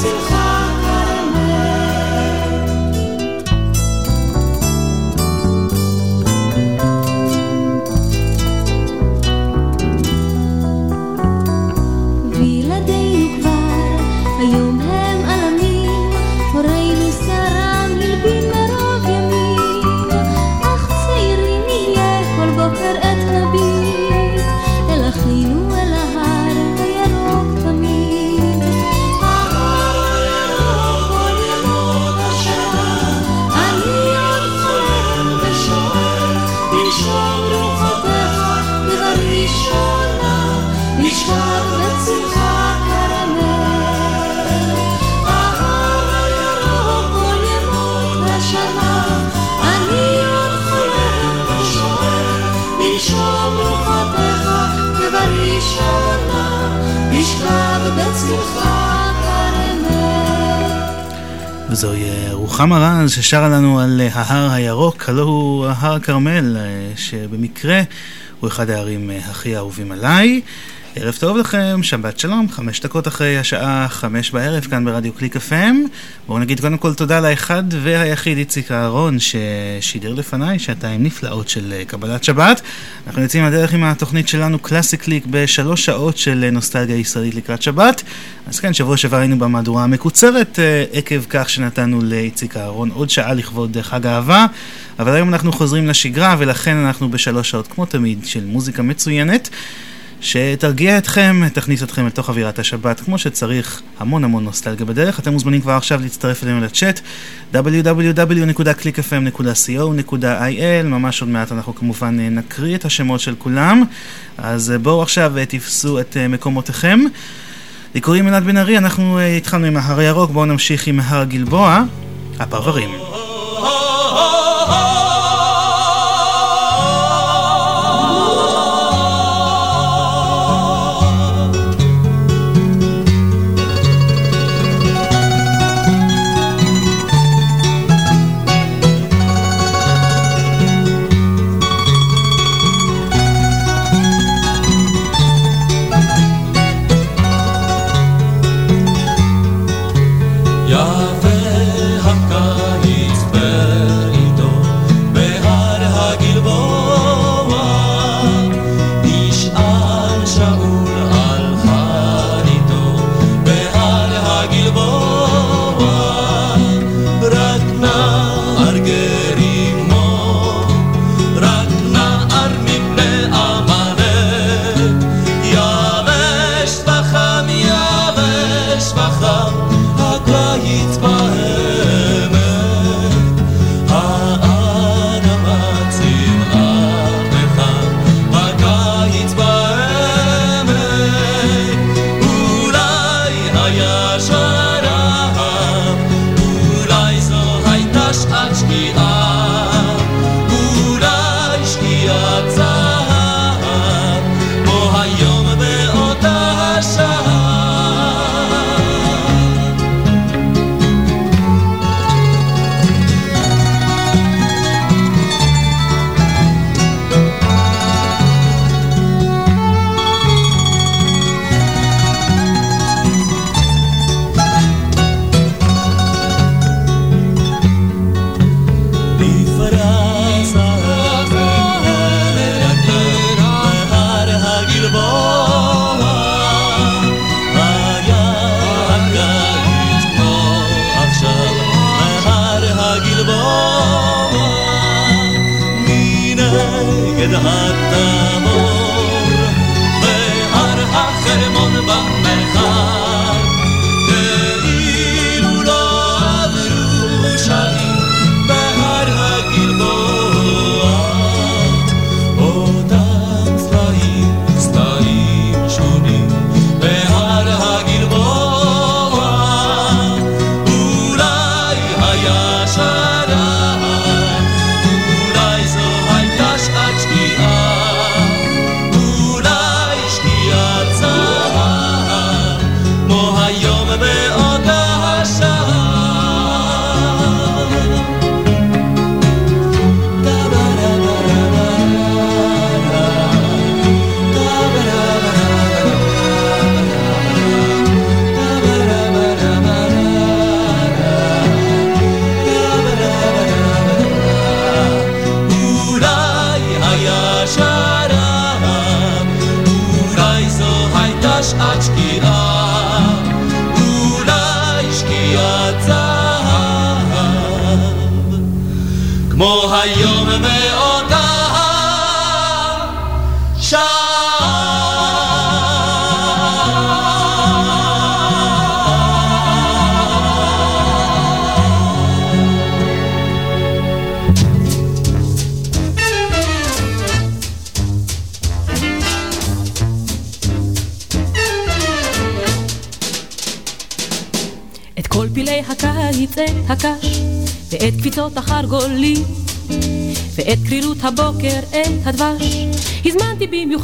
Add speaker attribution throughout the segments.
Speaker 1: simcha.
Speaker 2: רוחמה רז ששרה לנו על ההר הירוק, הלא הוא ההר כרמל, שבמקרה הוא אחד ההרים הכי אהובים עליי. ערב טוב לכם, שבת שלום, חמש דקות אחרי השעה חמש בערב כאן ברדיו קליק FM. בואו נגיד קודם כל תודה לאחד והיחיד איציק אהרון ששידר לפניי שעתיים נפלאות של קבלת שבת. אנחנו יוצאים לדרך עם התוכנית שלנו קלאסי קליק בשלוש שעות של נוסטלגיה ישראלית לקראת שבת. אז כן, שבוע שעבר היינו במהדורה המקוצרת אה, עקב כך שנתנו לאיציק אהרון עוד שעה לכבוד חג האהבה. אבל היום אנחנו חוזרים לשגרה ולכן אנחנו בשלוש שעות כמו תמיד של מוזיקה מצוינת. שתרגיע אתכם, תכניס אתכם לתוך אווירת השבת כמו שצריך, המון המון נוסטלגיה בדרך. אתם מוזמנים כבר עכשיו להצטרף אלינו לצ'אט www.clickfm.co.il ממש עוד מעט אנחנו כמובן נקריא את השמות של כולם, אז בואו עכשיו תפסו את מקומותיכם. לי קוראים אלעד בן ארי, אנחנו התחלנו עם ההר הירוק, בואו נמשיך עם הר גלבוע, הפרברים.
Speaker 3: יפה הקיץ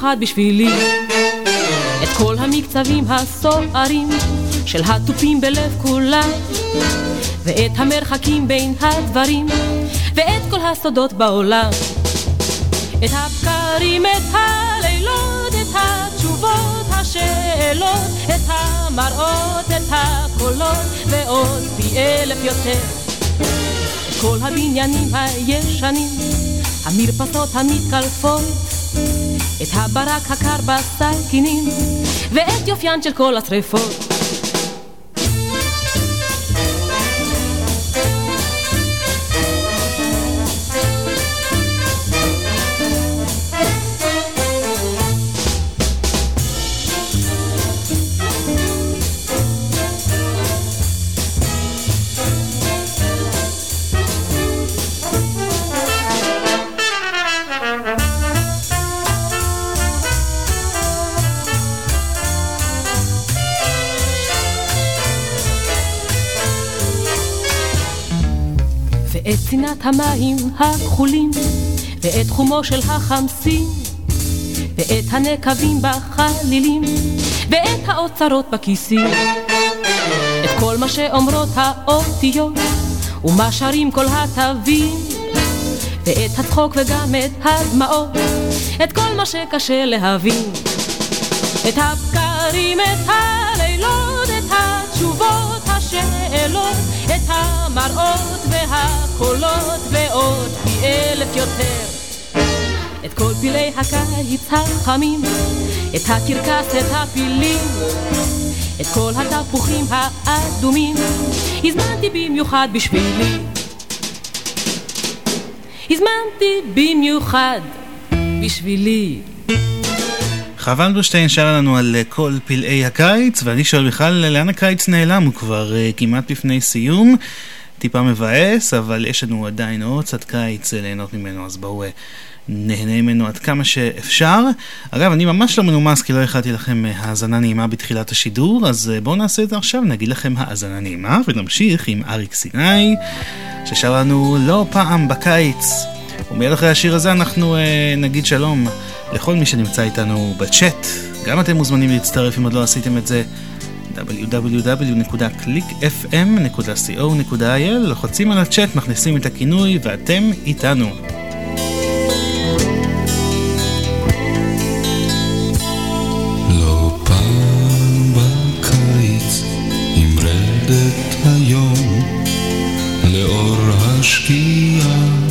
Speaker 4: במיוחד בשבילי. את כל המקצבים הסוערים של התופים בלב כולם ואת המרחקים בין הדברים ואת כל הסודות בעולם. את הבקרים, את הלילות, את התשובות, השאלות, את המראות, את הקולות ועוד פי אלף יותר. כל הבניינים הישנים, המרפסות המתקלפות, את הברק הקר בסכינים, ואת יופיין של כל השרפות. המים הכחולים, ואת חומו של החמסין, ואת הנקבים בחלילים, ואת האוצרות בכיסים. את כל מה שאומרות האותיות, ומה שרים כל התווים, ואת הצחוק וגם את הדמעות, את כל מה שקשה להבין. את הבקרים, את הלילות, את התשובות, השאלות, את המראות והקולות ועוד פי אלף יותר. את כל פילי הקיץ החמים, את הקרקס, את הפילים, את כל התפוחים האדומים, הזמנתי במיוחד בשבילי.
Speaker 3: הזמנתי במיוחד בשבילי.
Speaker 2: חווה אלברשטיין שרה לנו על כל פלאי הקיץ, ואני שואל בכלל לאן הקיץ נעלם, הוא כבר uh, כמעט בפני סיום. טיפה מבאס, אבל יש לנו עדיין עוד קצת קיץ ליהנות ממנו, אז בואו uh, נהנה ממנו עד כמה שאפשר. אגב, אני ממש לא מנומס כי לא הכנתי לכם האזנה נעימה בתחילת השידור, אז uh, בואו נעשה את זה עכשיו, נגיד לכם האזנה נעימה, ונמשיך עם אריק סיני, ששר לנו לא פעם בקיץ. ומיד אחרי השיר הזה אנחנו uh, נגיד שלום לכל מי שנמצא איתנו בצ'אט. גם אתם מוזמנים להצטרף אם עוד לא עשיתם את זה. www.clickfm.co.il לוחצים על הצ'אט, מכניסים את הכינוי ואתם איתנו.
Speaker 5: השקיעה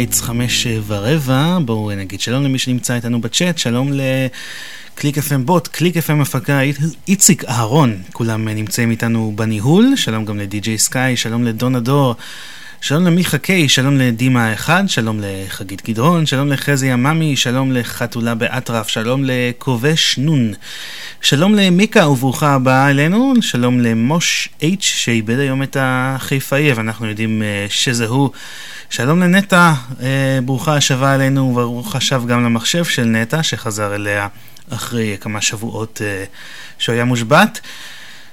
Speaker 2: בקיץ חמש ורבע, בואו נגיד שלום למי שנמצא איתנו בצ'אט, שלום לקליק FM בוט, קליק FM הפקה, איציק אהרון, כולם נמצאים איתנו בניהול, שלום גם לדי.ג'יי סקאי, שלום לדונה דור. שלום למיכה קיי, שלום לדימה האחד, שלום לחגית גדרון, שלום לחזי עממי, שלום לחתולה באטרף, שלום לכובש נון, שלום למיקה וברוכה הבאה אלינו, שלום למוש אייץ' שאיבד היום את החיפאי, אבל אנחנו יודעים שזה הוא. שלום לנטע, ברוכה השבה אלינו, וברוך השב גם למחשב של נטע שחזר אליה אחרי כמה שבועות שהוא היה מושבת.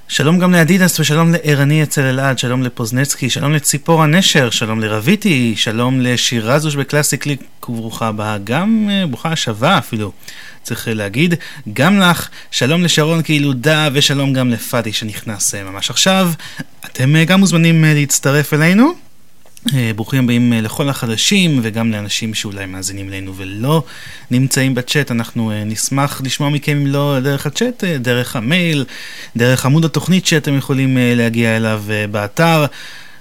Speaker 2: שלום גם לאדידס ושלום לערני אצל אלעד, שלום לפוזנצקי, שלום לציפור הנשר, שלום לרביטי, שלום לשירזוש בקלאסי קליק וברוכה הבאה, גם ברוכה השבה אפילו, צריך להגיד, גם לך, שלום לשרון קהילודה ושלום גם לפאדי שנכנס ממש עכשיו. אתם גם מוזמנים להצטרף אלינו. ברוכים הבאים לכל החדשים וגם לאנשים שאולי מאזינים לנו ולא נמצאים בצ'אט. אנחנו נשמח לשמוע מכם אם לא דרך הצ'אט, דרך המייל, דרך עמוד התוכנית שאתם יכולים להגיע אליו באתר.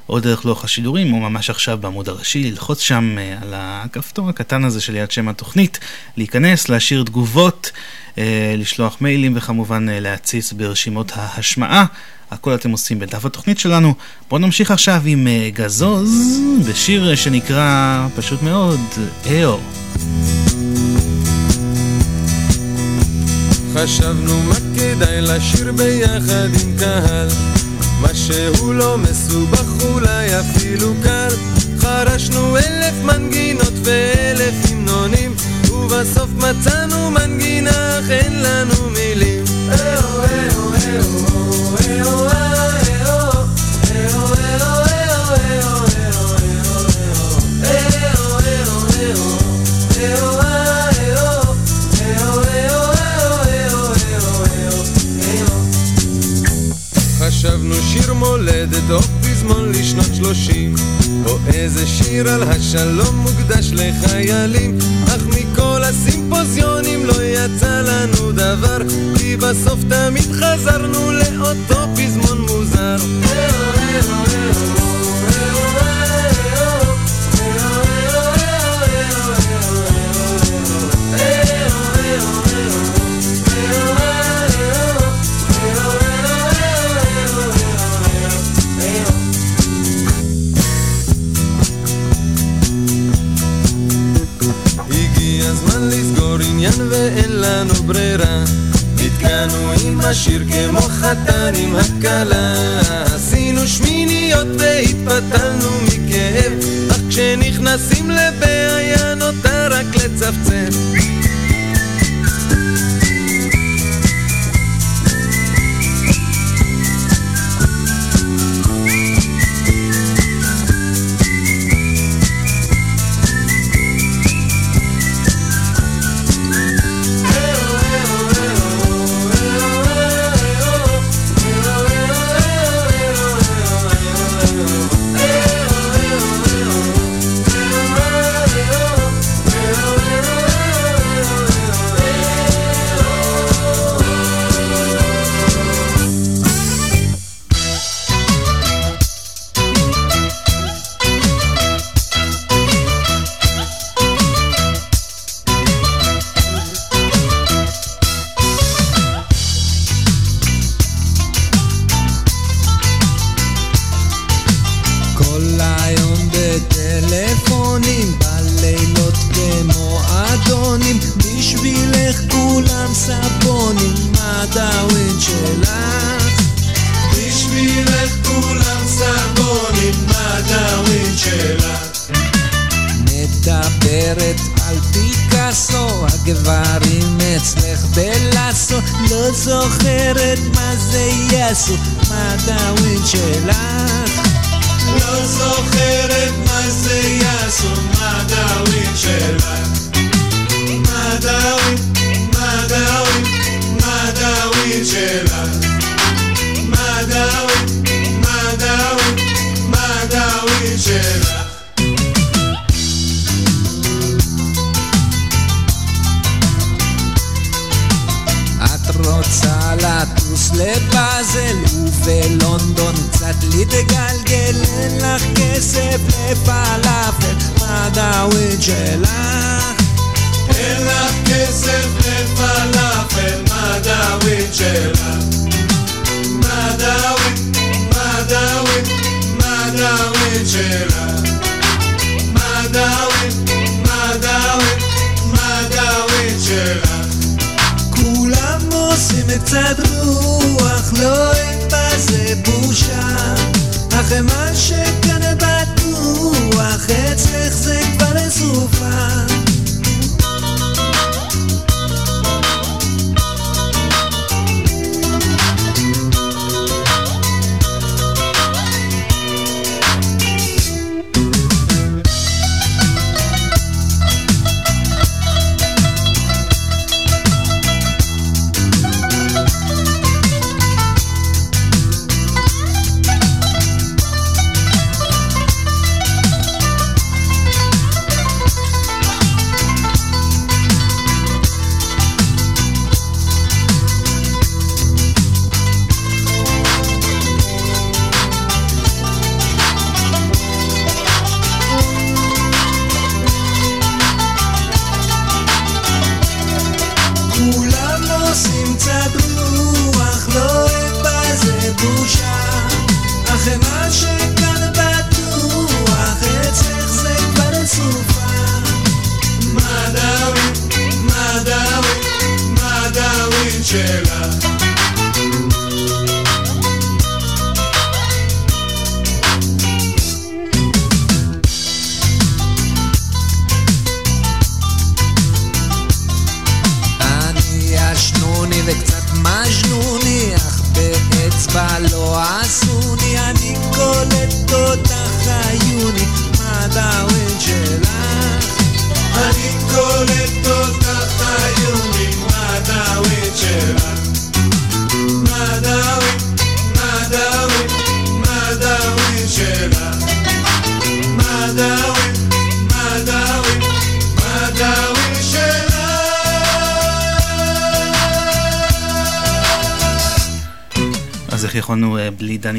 Speaker 2: או דרך לוח השידורים, או ממש עכשיו בעמוד הראשי, ללחוץ שם על הכפתור הקטן הזה שליד שם התוכנית, להיכנס, להשאיר תגובות, לשלוח מיילים וכמובן להציץ ברשימות ההשמעה. הכל אתם עושים בדף התוכנית שלנו. בואו נמשיך עכשיו עם גזוז, בשיר שנקרא פשוט מאוד, אהו.
Speaker 6: חשבנו מה כדאי לשיר ביחד עם קהל מה שהוא לא מסובך אולי אפילו קל. חרשנו אלף מנגינות ואלף המנונים ובסוף מצאנו מנגינה אך אין לנו מילים. אהו אהו אהו אהו אהו חשבנו שיר מולדת או פזמון לשנות שלושים. או איזה שיר על השלום מוקדש לחיילים. אך מכל הסימפוזיונים לא יצא לנו דבר. כי בסוף תמיד חזרנו לאותו פזמון מוזר עניין ואין לנו ברירה. נתקענו עם השיר כמו חתן עם הכלה. עשינו שמיניות והתפתלנו מכאב. אך כשנכנסים לבעיה נותר רק לצפצף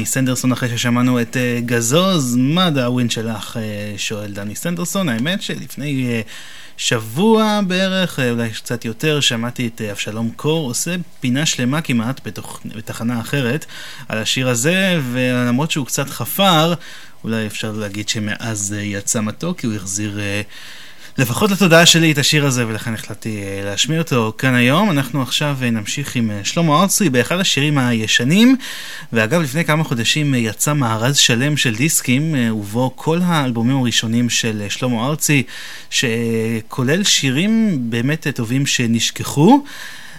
Speaker 2: סנדרסון אחרי ששמענו את אה, גזוז? מה דאווין שלך? אה, שואל דני סנדרסון. האמת שלפני שבוע בערך, אולי קצת יותר, שמעתי את אבשלום קור עושה פינה שלמה כמעט בתוך, בתחנה אחרת על השיר הזה, ולמרות שהוא קצת חפר, אולי אפשר להגיד שמאז יצא מתוק, כי הוא החזיר... לפחות לתודעה שלי את השיר הזה, ולכן החלטתי אה, להשמיע אותו כאן היום. אנחנו עכשיו אה, נמשיך עם אה, שלמה ארצי באחד השירים הישנים, ואגב, לפני כמה חודשים יצא מארז שלם של דיסקים, ובו כל האלבומים הראשונים של שלמה ארצי, שכולל שירים באמת טובים שנשכחו.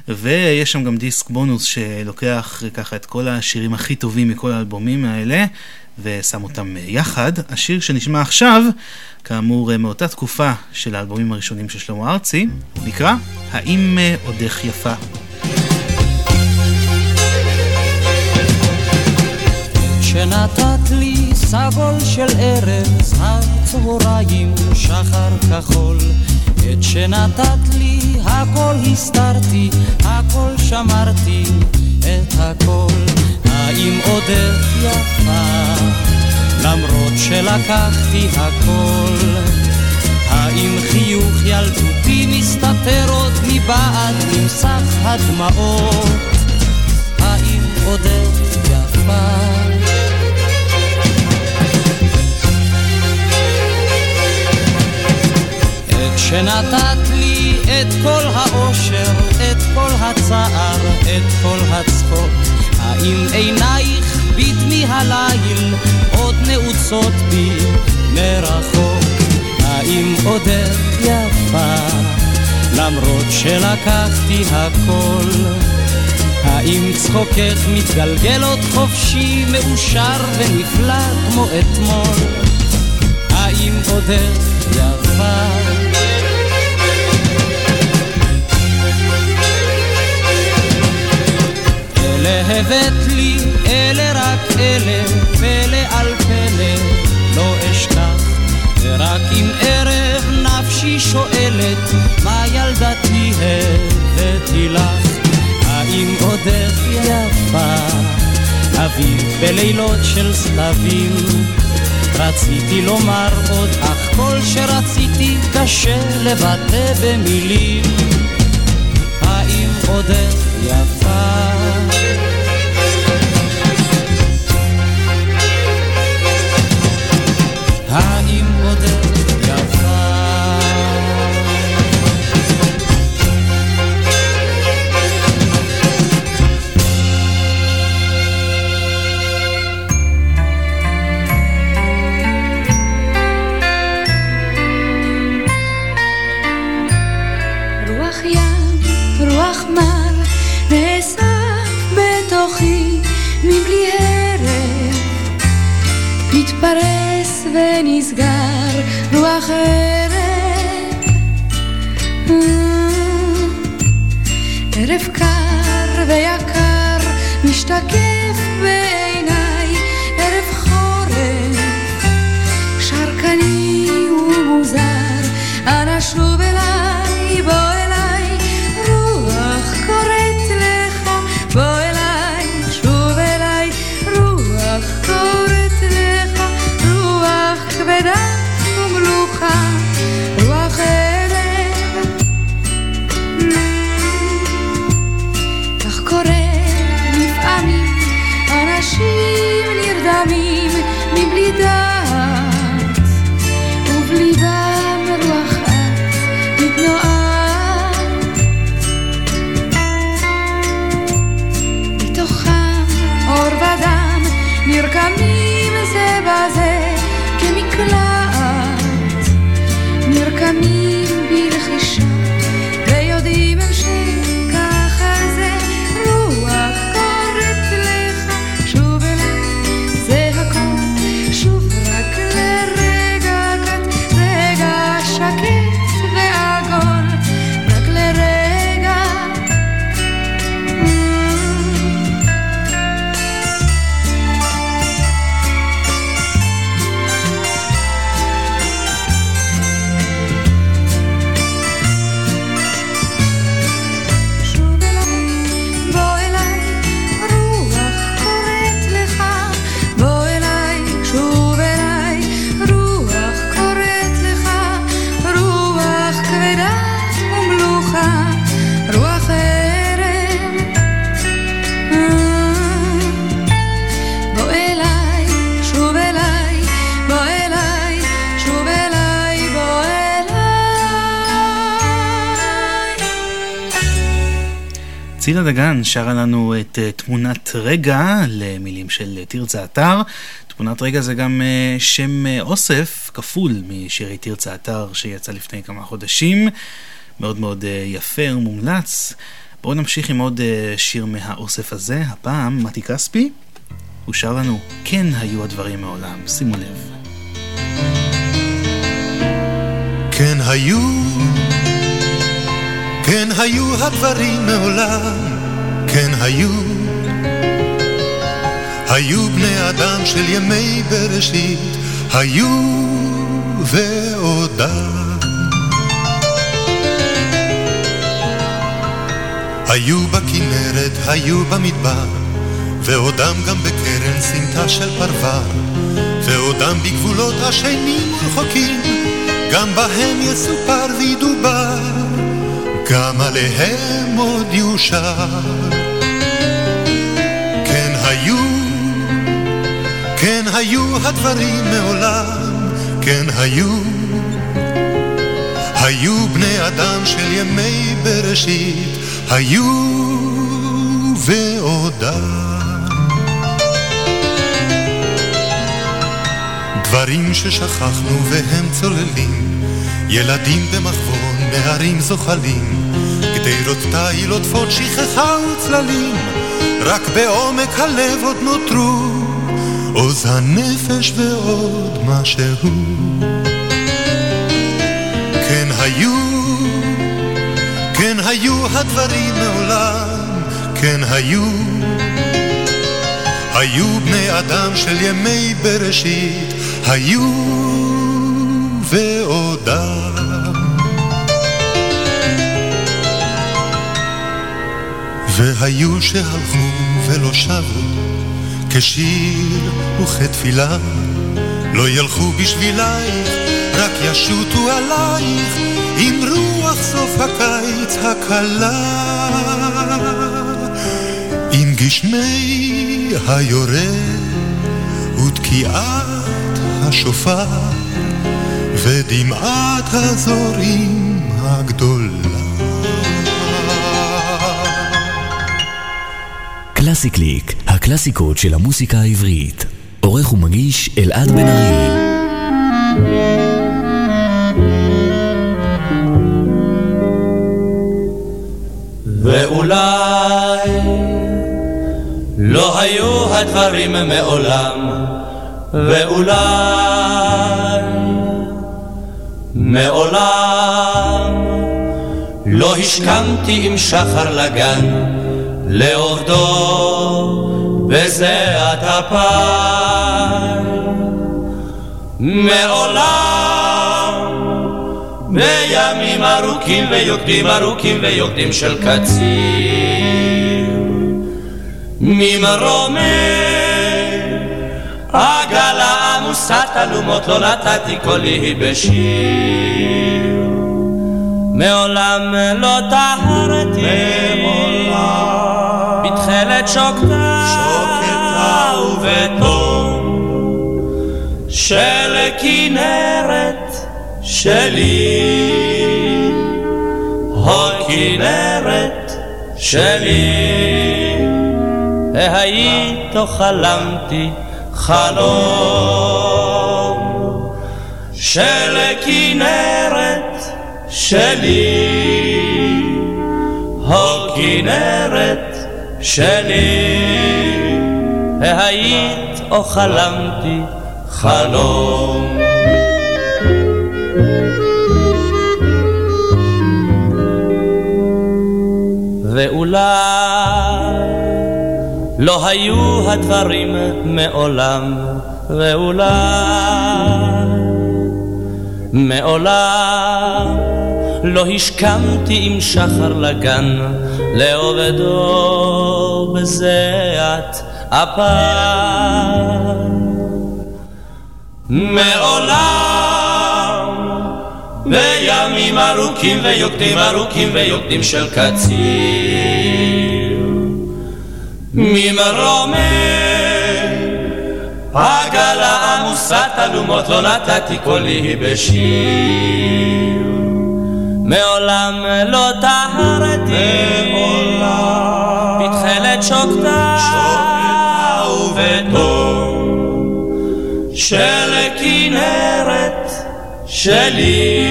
Speaker 2: ויש שם גם דיסק בונוס שלוקח ככה את כל השירים הכי טובים מכל האלבומים האלה ושם אותם יחד. השיר שנשמע עכשיו כאמור מאותה תקופה של האלבומים הראשונים של שלמה ארצי, נקרא "האם אה, עודך יפה".
Speaker 7: שנתת לי סבול של ארץ הצהריים שחר כחול את שנתת לי הכל הסתרתי הכל שמרתי את הכל האם עודך יפה למרות שלקחתי הכל. האם חיוך ילדותי מסתתר עוד מבעד ממסך הדמעות? האם עודך שנתת לי את כל האושר, את כל הצער, את כל הצחוק, האם עינייך בדמי הליל עוד נעוצות בי מרחוק. האם עודך יפה למרות שלקחתי הכל? האם צחוקך מתגלגל עוד חופשי, מאושר ונפלא כמו אתמול? האם עודך יפה? אלה הבאת לי אלה רק אלה, פלא על פלא, לא אשכח. ורק אם ערב נפשי שואלת, מה ילדתי הבאתי לך? האם עודך יפה? אביב בלילות של סתבים. רציתי לומר עוד, אך כל שרציתי קשה לבטא במילים. האם עודך
Speaker 2: again. שרה לנו את uh, תמונת רגע למילים של uh, תרצה אתר. תמונת רגע זה גם uh, שם אוסף כפול משירי תרצה אתר שיצא לפני כמה חודשים. מאוד מאוד יפה ומומלץ. בואו נמשיך עם עוד שיר מהאוסף הזה, הפעם מתי כספי. הוא שר לנו כן היו הדברים מעולם, שימו לב.
Speaker 8: כן היו, כן היו הדברים מעולם, כן היו. היו בני אדם של ימי בראשית, היו ועודם. היו בכנרת, היו במדבר, ועודם גם בקרן סמטה של פרבר, ועודם בגבולות השנים רחוקים, גם בהם יסופר וידובר, גם עליהם עוד יושר. כן היו, כן היו הדברים מעולם, כן היו. היו בני אדם של ימי בראשית, היו ועודם. דברים ששכחנו והם צוללים, ילדים במחבון, נערים זוחלים, גדרות תיל עוטפות שכחה וצללים, רק בעומק הלב עוד נותרו עוז הנפש ועוד משהו. כן היו, כן היו הדברים מעולם, כן היו. היו בני אדם של ימי בראשית, היו ועודם. והיו שהלכו ולא שבו, כשיר וכתפילה, לא ילכו בשבילייך, רק ישוטו עלייך, עם רוח סוף הקיץ הקלה. עם גשמי היורד ותקיעת השופר ודמעת הזורים הגדולה.
Speaker 1: קלאסי קליק, הקלאסיקות של המוסיקה העברית. עורך ומגיש אלעד בן ארי.
Speaker 9: ואולי לא היו הדברים מעולם, ואולי מעולם לא השכמתי עם שחר לגן לעובדו בזיעת אפיים. מעולם. בימים ארוכים ויוקדים ארוכים ויוקדים של קציר. ממרומי עגלה עמוסת אלומות לא נתתי קולי בשיר. מעולם לא טהרתי. בתכלת שוקתה שוקתה ובתום של כנרת שלי. הכנרת שלי. והיית חלמתי חלום של כנרת שלי. הכנרת שלי והיית או חלמתי חלום. ואולי לא היו הדברים מעולם, ואולי מעולם לא השכמתי עם שחר לגן לעובדו בזיעת אפיים. מעולם בימים ארוכים ויוקדים ארוכים ויוקדים של קציר ממרומי עגלה עמוסת אלומות לא נתתי קולי בשיר מעולם לא טהרתי, מעולם, בתכלת שוקתה ובתום של כנרת שלי,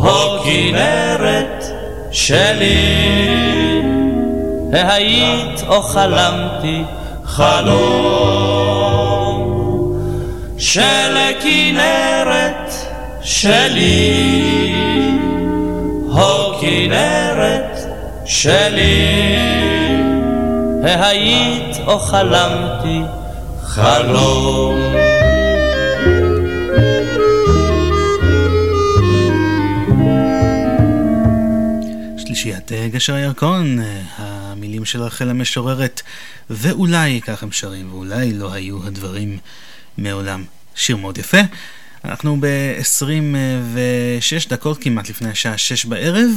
Speaker 9: או כנרת שלי. היית או חלמתי חלום של כנרת שלי, הו כנרת שלי, היית או חלמתי חלום.
Speaker 2: שלישיית אה, גשר הירקון, אה, המילים של רחל המשוררת, ואולי, כך הם שרים, ואולי לא היו הדברים מעולם. שיר מאוד יפה. אנחנו ב-26 דקות כמעט לפני השעה 6 בערב.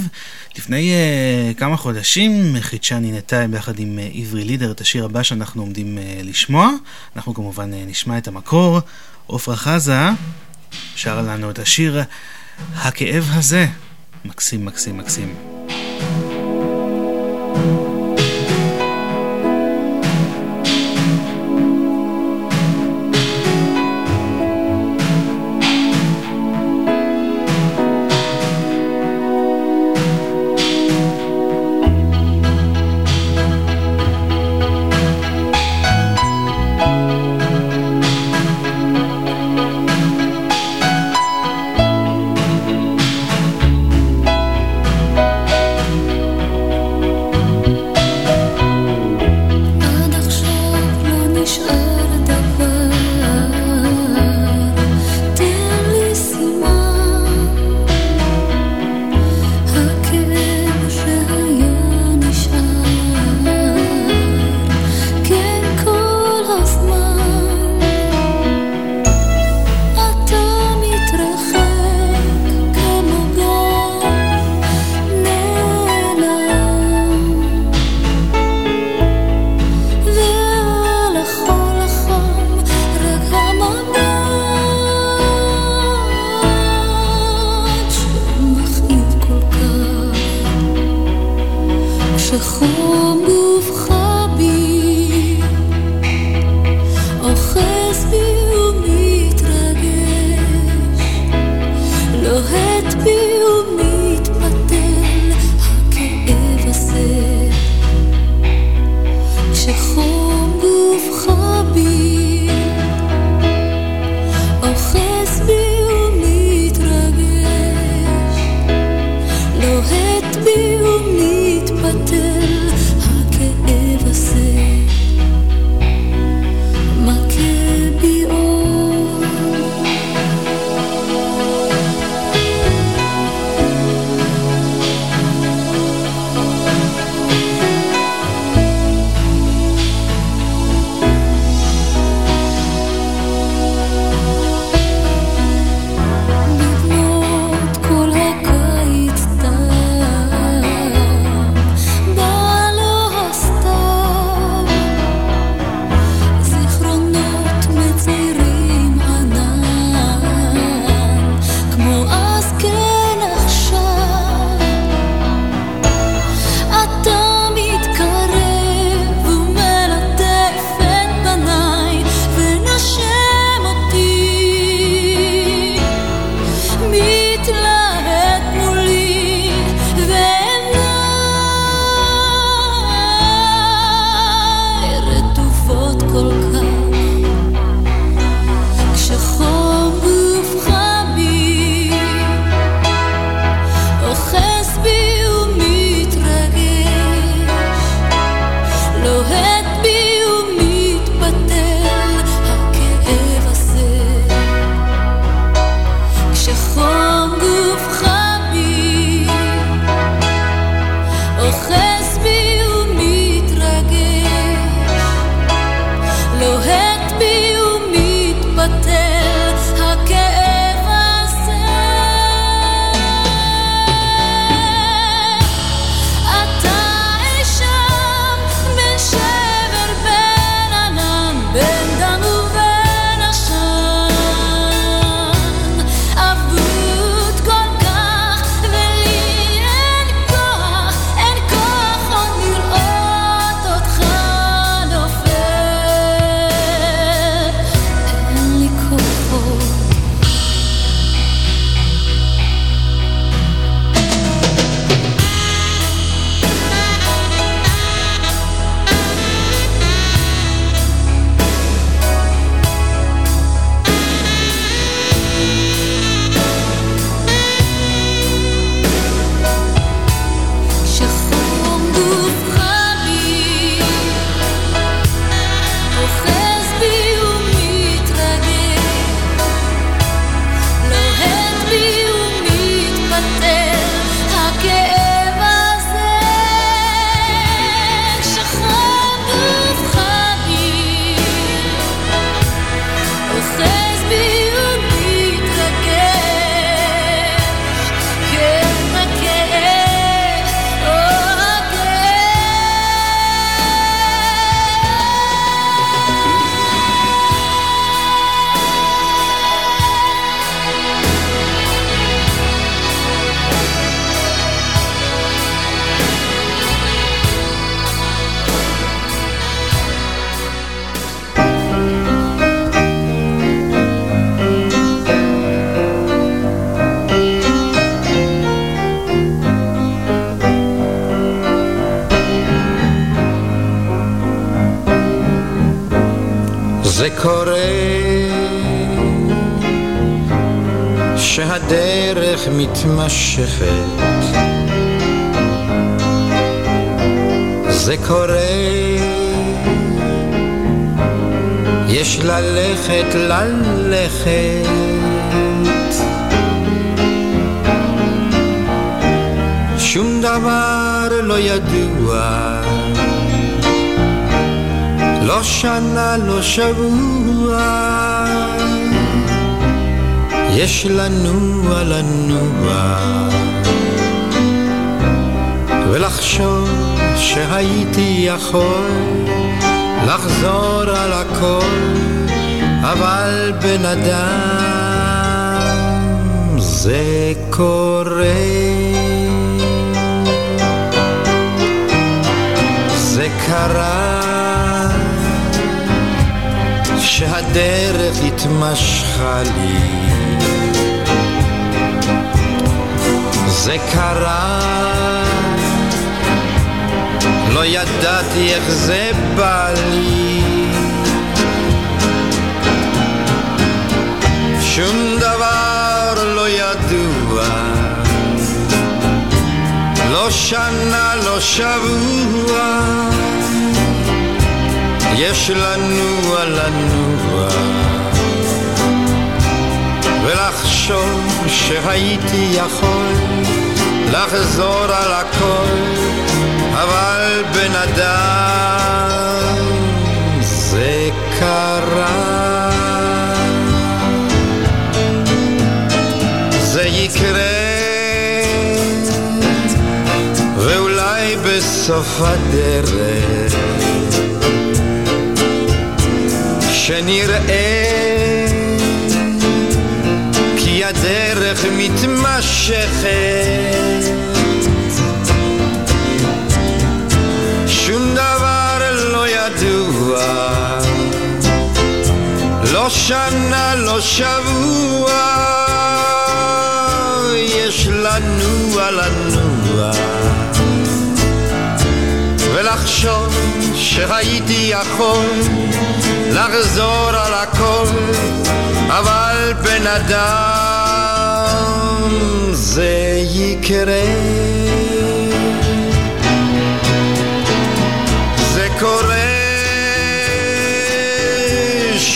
Speaker 2: לפני uh, כמה חודשים חידשה נינטאי ביחד עם uh, עברי לידר את השיר הבא שאנחנו עומדים uh, לשמוע. אנחנו כמובן uh, נשמע את המקור. עפרה חזה שרה לנו את השיר הכאב הזה. מקסים, מקסים, מקסים.
Speaker 10: לא ידעתי איך זה בא לי. שום דבר לא ידוע. לא שנה, לא שבוע. יש לנוע לנוע ולחשוב שהייתי יכול לחזור על הכל אבל בן אדם זה קרה. זה יקרה ואולי בסוף הדרך שנראה כי הדרך מתמשכת שנה, לא שבוע יש לנוע לנוע ולחשוב שהייתי יכול לחזור על הכל, אבל בן אדם זה יקרה.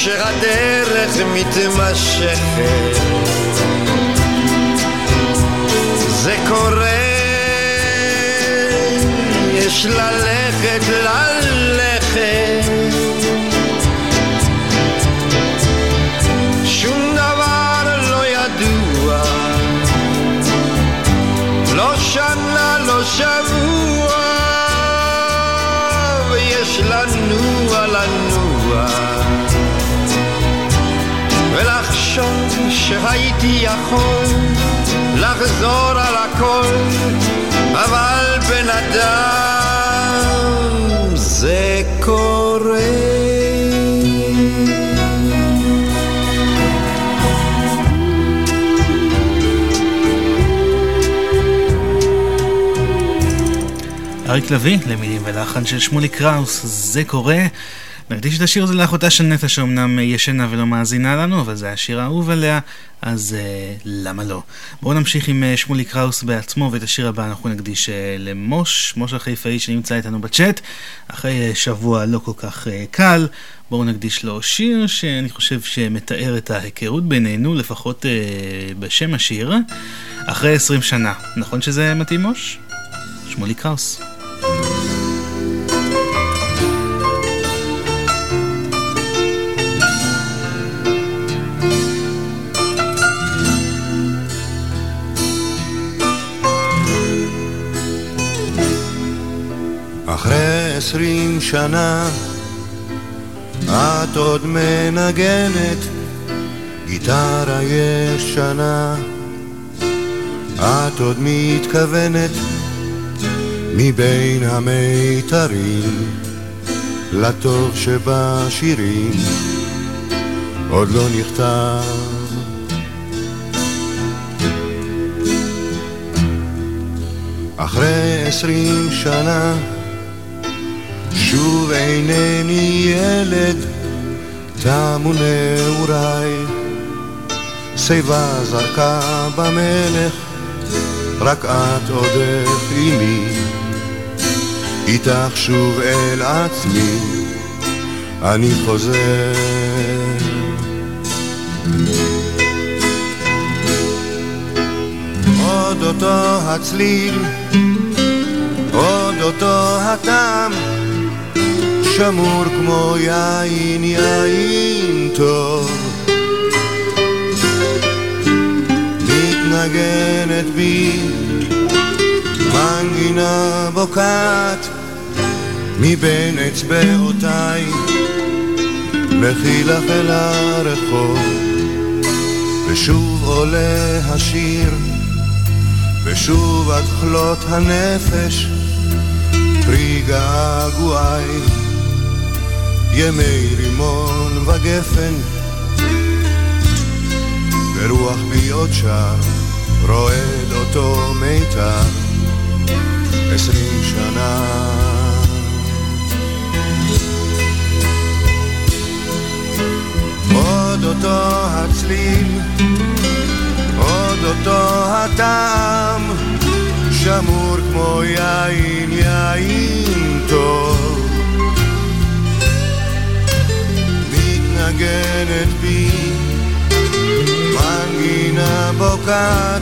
Speaker 10: שהדרך מתמשכת. זה קורה, יש ללכת, ללכת. ולחשוב שהייתי יכול לחזור על הכל אבל בן אדם זה קורה
Speaker 2: אריק לביא, למילים ולחן של שמולי קראוס, זה קורה. נקדיש את השיר הזה לאחותה של נטע שאומנם ישנה ולא מאזינה לנו, אבל זה השיר האהוב עליה, אז uh, למה לא? בואו נמשיך עם uh, שמולי קראוס בעצמו, ואת השיר הבא אנחנו נקדיש uh, למוש, מוש החיפאי שנמצא איתנו בצ'אט, אחרי uh, שבוע לא כל כך uh, קל. בואו נקדיש לו שיר שאני חושב שמתאר את ההיכרות בינינו, לפחות uh, בשם השיר, אחרי 20 שנה. נכון שזה מתאים מוש? שמולי קראוס.
Speaker 8: אחרי עשרים שנה את עוד מנגנת גיטרה ישנה. את עוד מתכוונת מבין המיתרים לטוב שבשירים. עוד לא נכתב. אחרי עשרים שנה שוב אינני ילד תמו נעוריי, שיבה זרקה במלך, רק את עודך עימי, איתך שוב אל עצמי, אני חוזר. עוד אותו הצליל, עוד אותו הטעם, שמור כמו יין, יין טוב. מתנגנת בי מנגינה בוקעת מבין אצבעותיי, לכי אל הרחוב, ושוב עולה השיר, ושוב עד כלות הנפש, פרי געגועי. ימי רימון וגפן, ורוח בי עוד שר, רועד אותו מיתר, עשרים שנה. עוד אותו הצליל, עוד אותו הטעם, שמור כמו יין, יין טוב. מנגנת בי, מנגינה בוקעת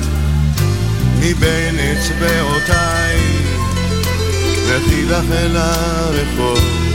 Speaker 8: מבין אצבעותיי, לכי לך אל הרחוב.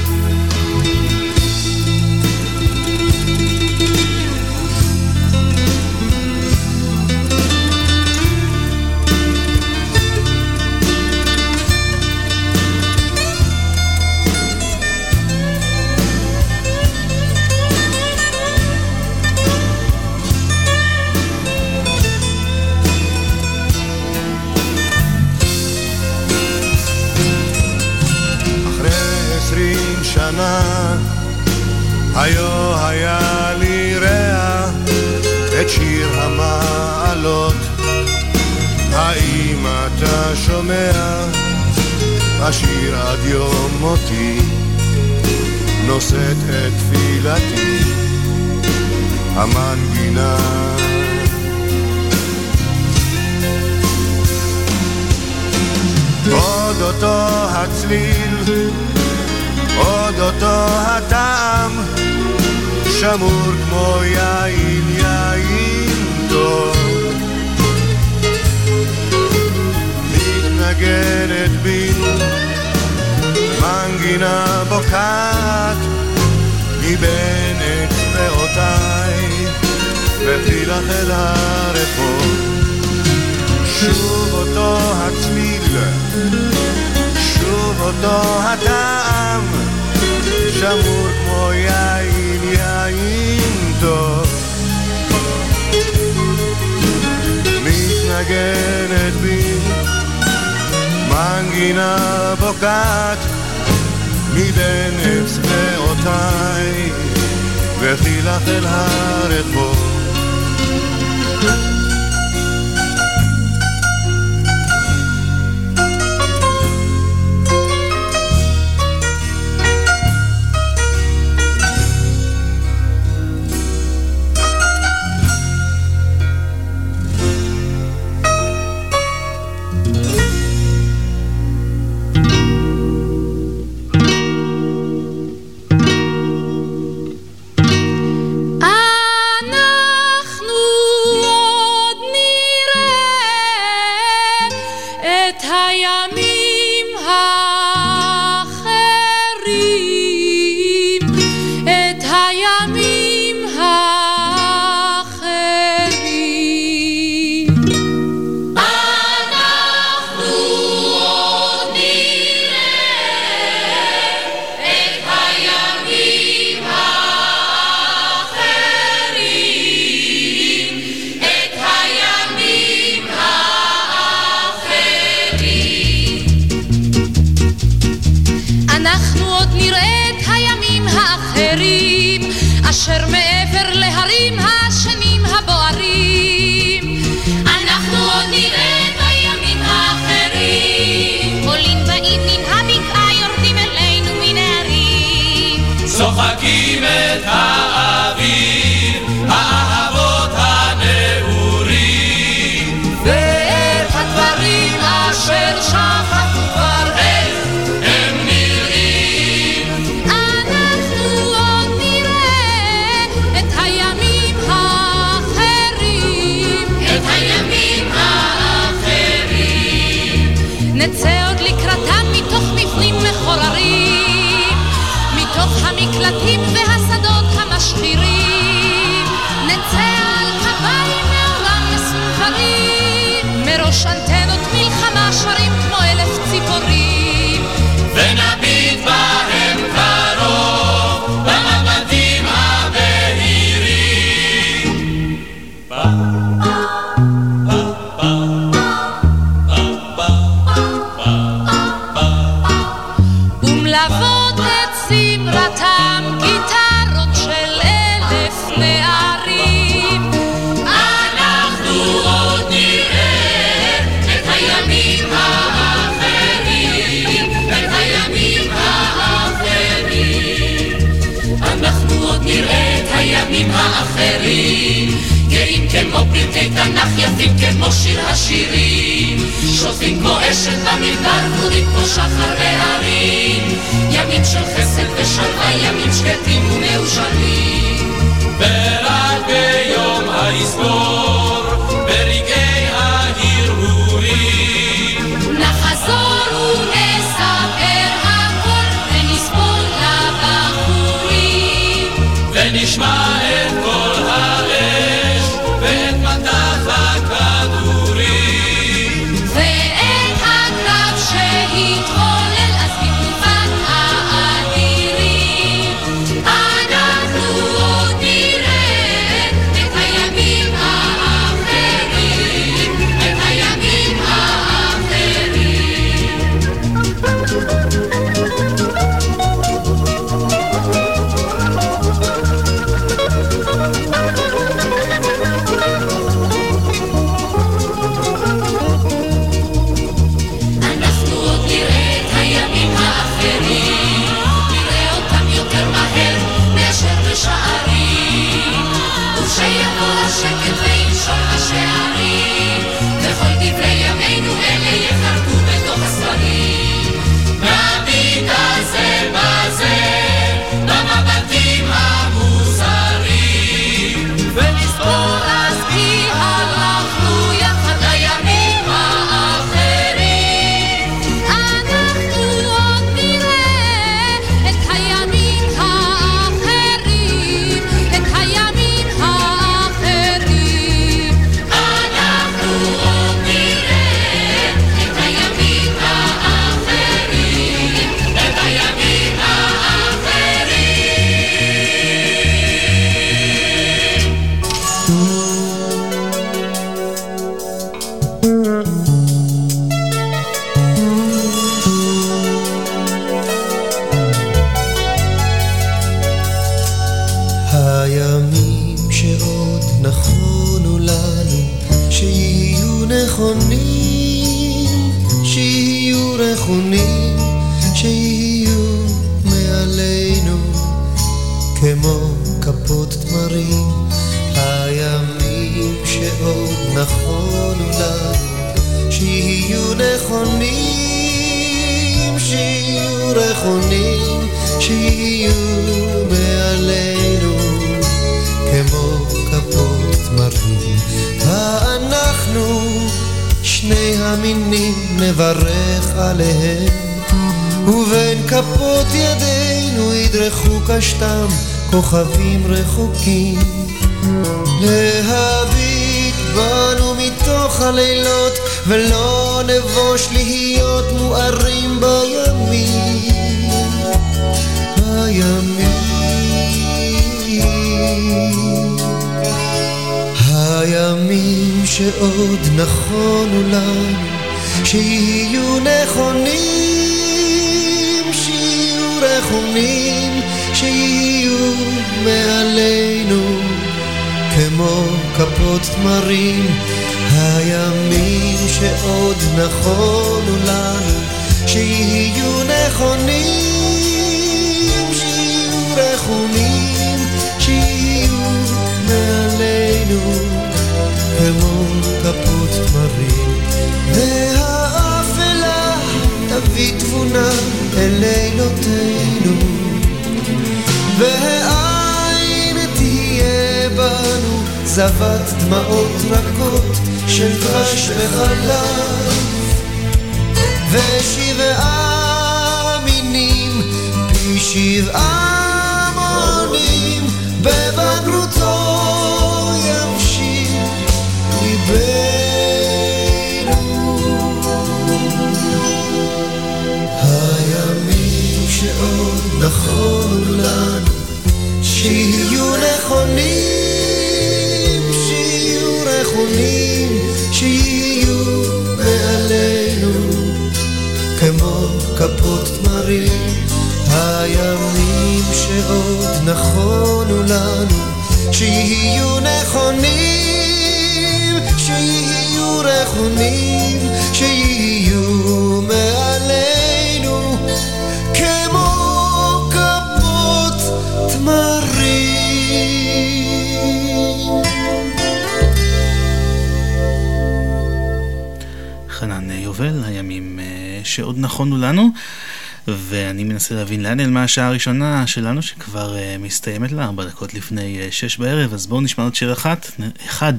Speaker 2: השעה הראשונה שלנו שכבר uh, מסתיימת לה ארבע דקות לפני uh, שש בערב אז בואו נשמע עוד שיר אחת, אחד.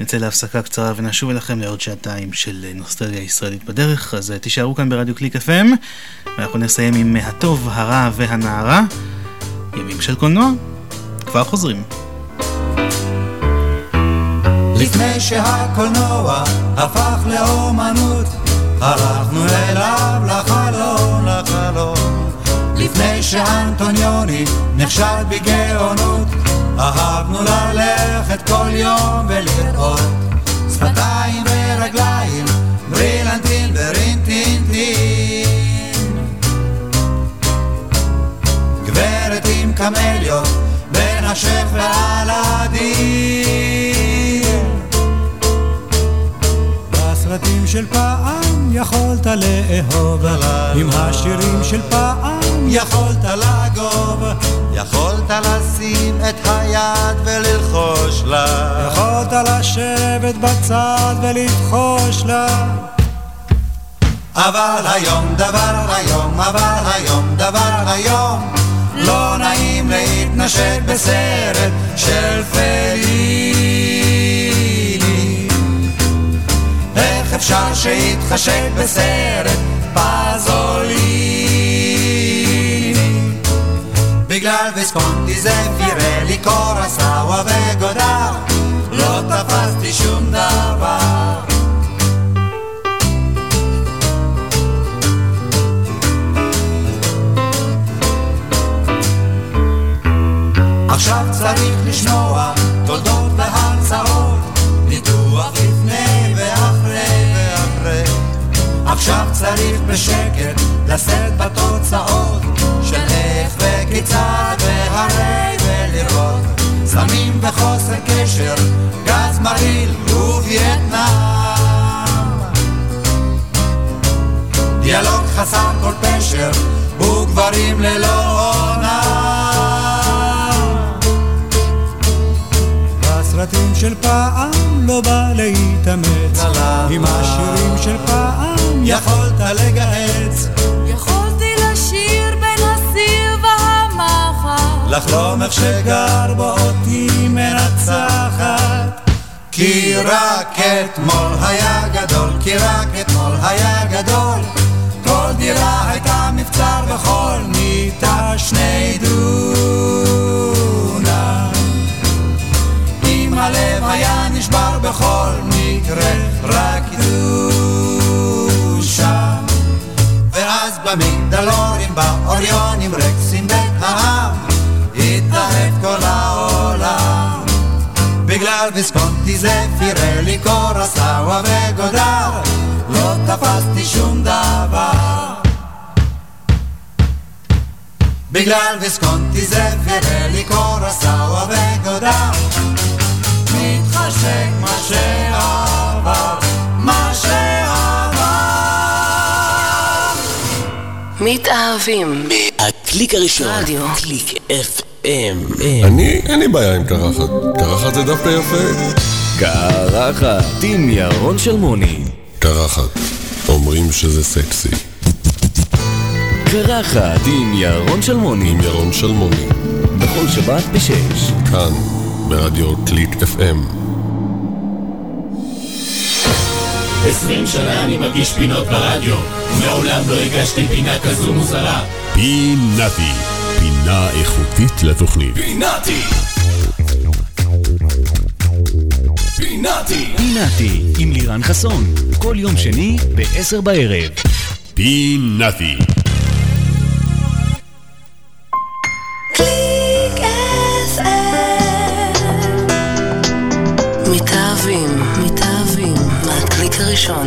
Speaker 2: נצא להפסקה קצרה ונשוב אליכם לעוד שעתיים של uh, נוסטליה ישראלית בדרך. אז uh, תישארו כאן ברדיו קליק FM ואנחנו נסיים עם הטוב, הרע והנערה. ימים של קולנוע. כבר חוזרים.
Speaker 11: לפני שהקולנוע הפך לאומנות הלכנו אליו לחלום. לפני שאנטוניוני נכשל בגאונות, אהבנו ללכת כל יום ולראות שפתיים ורגליים, ברילנטין ורינטינטין. גברת עם קמליות, בין השף והלדין. בסרטים של פעם יכולת לאהוב, עם השירים של פעם יכולת לגוב,
Speaker 10: יכולת לשים את היד וללחוש לה,
Speaker 11: יכולת לשבת בצד ולבחוש לה. אבל היום דבר היום, אבל היום דבר היום, לא נעים להתנשק בסרט של פליני. איך אפשר שיתחשק בסרט פזוליני? בגלל ויסקונטי זה פירלי קורסאווה וגודר, לא תפסתי שום דבר. עכשיו צריך לשמוע תולדות והרצאות, ניתוח לפני ואחרי ואחרי. עכשיו צריך בשקט לשאת בתוצאות של איך וכיצד והרי ולראות סמים וחוסר קשר, גז מרעיל ווייטנאם. דיאלוג חסר כל פשר וגברים ללא עונה. בסרטים של פעם לא בא להתאמץ, עם השירים של פעם יכולת לגהץ. לחלום איך שגר בו אותי מנצחת. כי רק אתמול היה גדול, כי רק אתמול היה גדול. כל דירה הייתה מבצר וכל מיטה שני דונם. אם הלב היה נשבר בכל מקרה, רק קדושה. ואז במגדלורים, באוריונים, רקסים והעם, התאהב כל העולם. בגלל ויסקונטי זה פירלי קורסאווה וגודר, לא תפסתי שום דבר. בגלל ויסקונטי זה פירלי קורסאווה וגודר, מתחשק מה שעבר, מה שעבר.
Speaker 1: מתאהבים. הקליק הראשון. רדיו. קליק FM.
Speaker 12: אני, אין לי בעיה עם קרחת. קרחת זה דווקא יפה.
Speaker 1: קרחת עם ירון שלמוני.
Speaker 12: קרחת. אומרים שזה סקסי.
Speaker 1: קרחת עם ירון שלמוני.
Speaker 12: עם ירון שלמוני.
Speaker 1: בכל שבת בשש.
Speaker 12: כאן, ברדיו קליק FM.
Speaker 9: עשרים שנה אני מגיש פינות ברדיו, מעולם לא הגשתי פינה כזו מוזרה.
Speaker 13: פינאטי, פינה איכותית לתוכנית.
Speaker 9: פינאטי! פינאטי!
Speaker 1: פינאטי עם לירן חסון. כל יום שני ב-10 בערב.
Speaker 13: פינאטי.
Speaker 1: מתאהבים, מתאהבים, הקליק הראשון.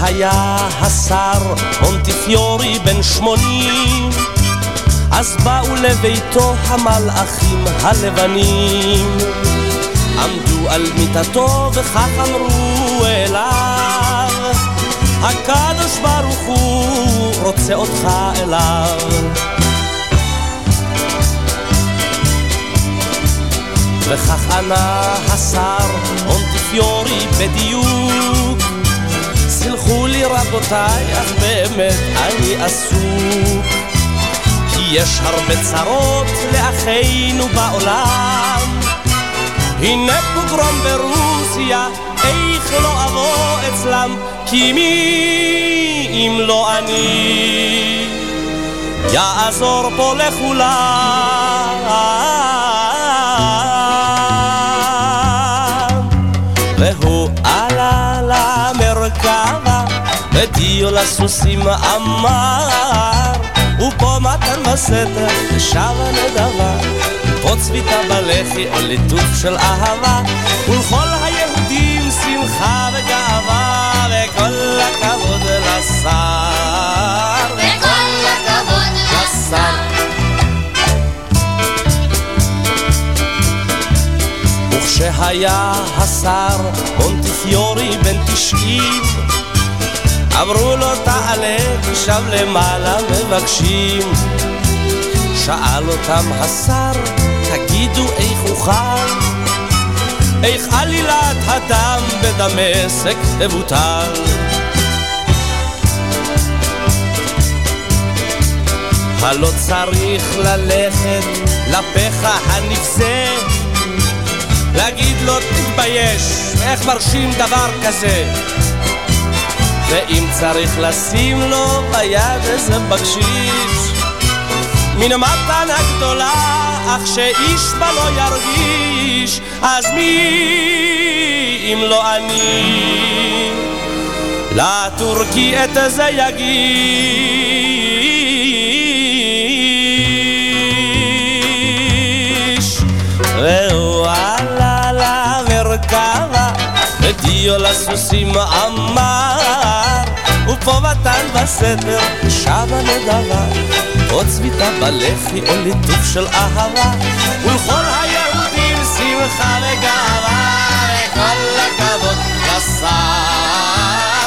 Speaker 14: כשהיה השר מונטיפיורי בן שמונים, אז באו לביתו המלאכים הלבנים. עמדו על מיטתו וכך אמרו אליו, הקדוש ברוך הוא רוצה אותך אליו. וכך ענה השר מונטיפיורי בדיוק סלחו לי רבותיי, אך באמת אני עסוק. כי יש הרבה צרות לאחינו בעולם. הנה פוגרום ברוסיה, איך לא אבוא אצלם? כי מי אם לא אני יעזור פה לכולם. לסוסים אמר, ופה מתן בסתר, ושב הנדבה, פה צביתה בלחי או ליטוף של אהבה, ולכל היהודים שמחה וגאווה, וכל הכבוד לשר.
Speaker 15: וכל הכבוד לשר.
Speaker 14: וכשהיה השר מונטיפיורי בן תשעים אמרו לו תעלה כי שם למעלה מבקשים. שאל אותם השר תגידו איך אוכל? איך עלילת הדם בדמשק תבוטל הלא צריך ללכת לפחה הנבזה להגיד לו תתבייש, איך מרשים דבר כזה? ואם צריך לשים לו ביד איזה בקשיש. מן המתנה גדולה, אך שאיש בה לא ירגיש אז מי אם לא אני? לטורקי את זה יגיש ודיו לסוסים אמר ופה מתן בסתר שבה נדבה או צביתה בלחי או ליטוף של אהבה ולכל היהודים שמחה וגאווה וכל הכבוד לשר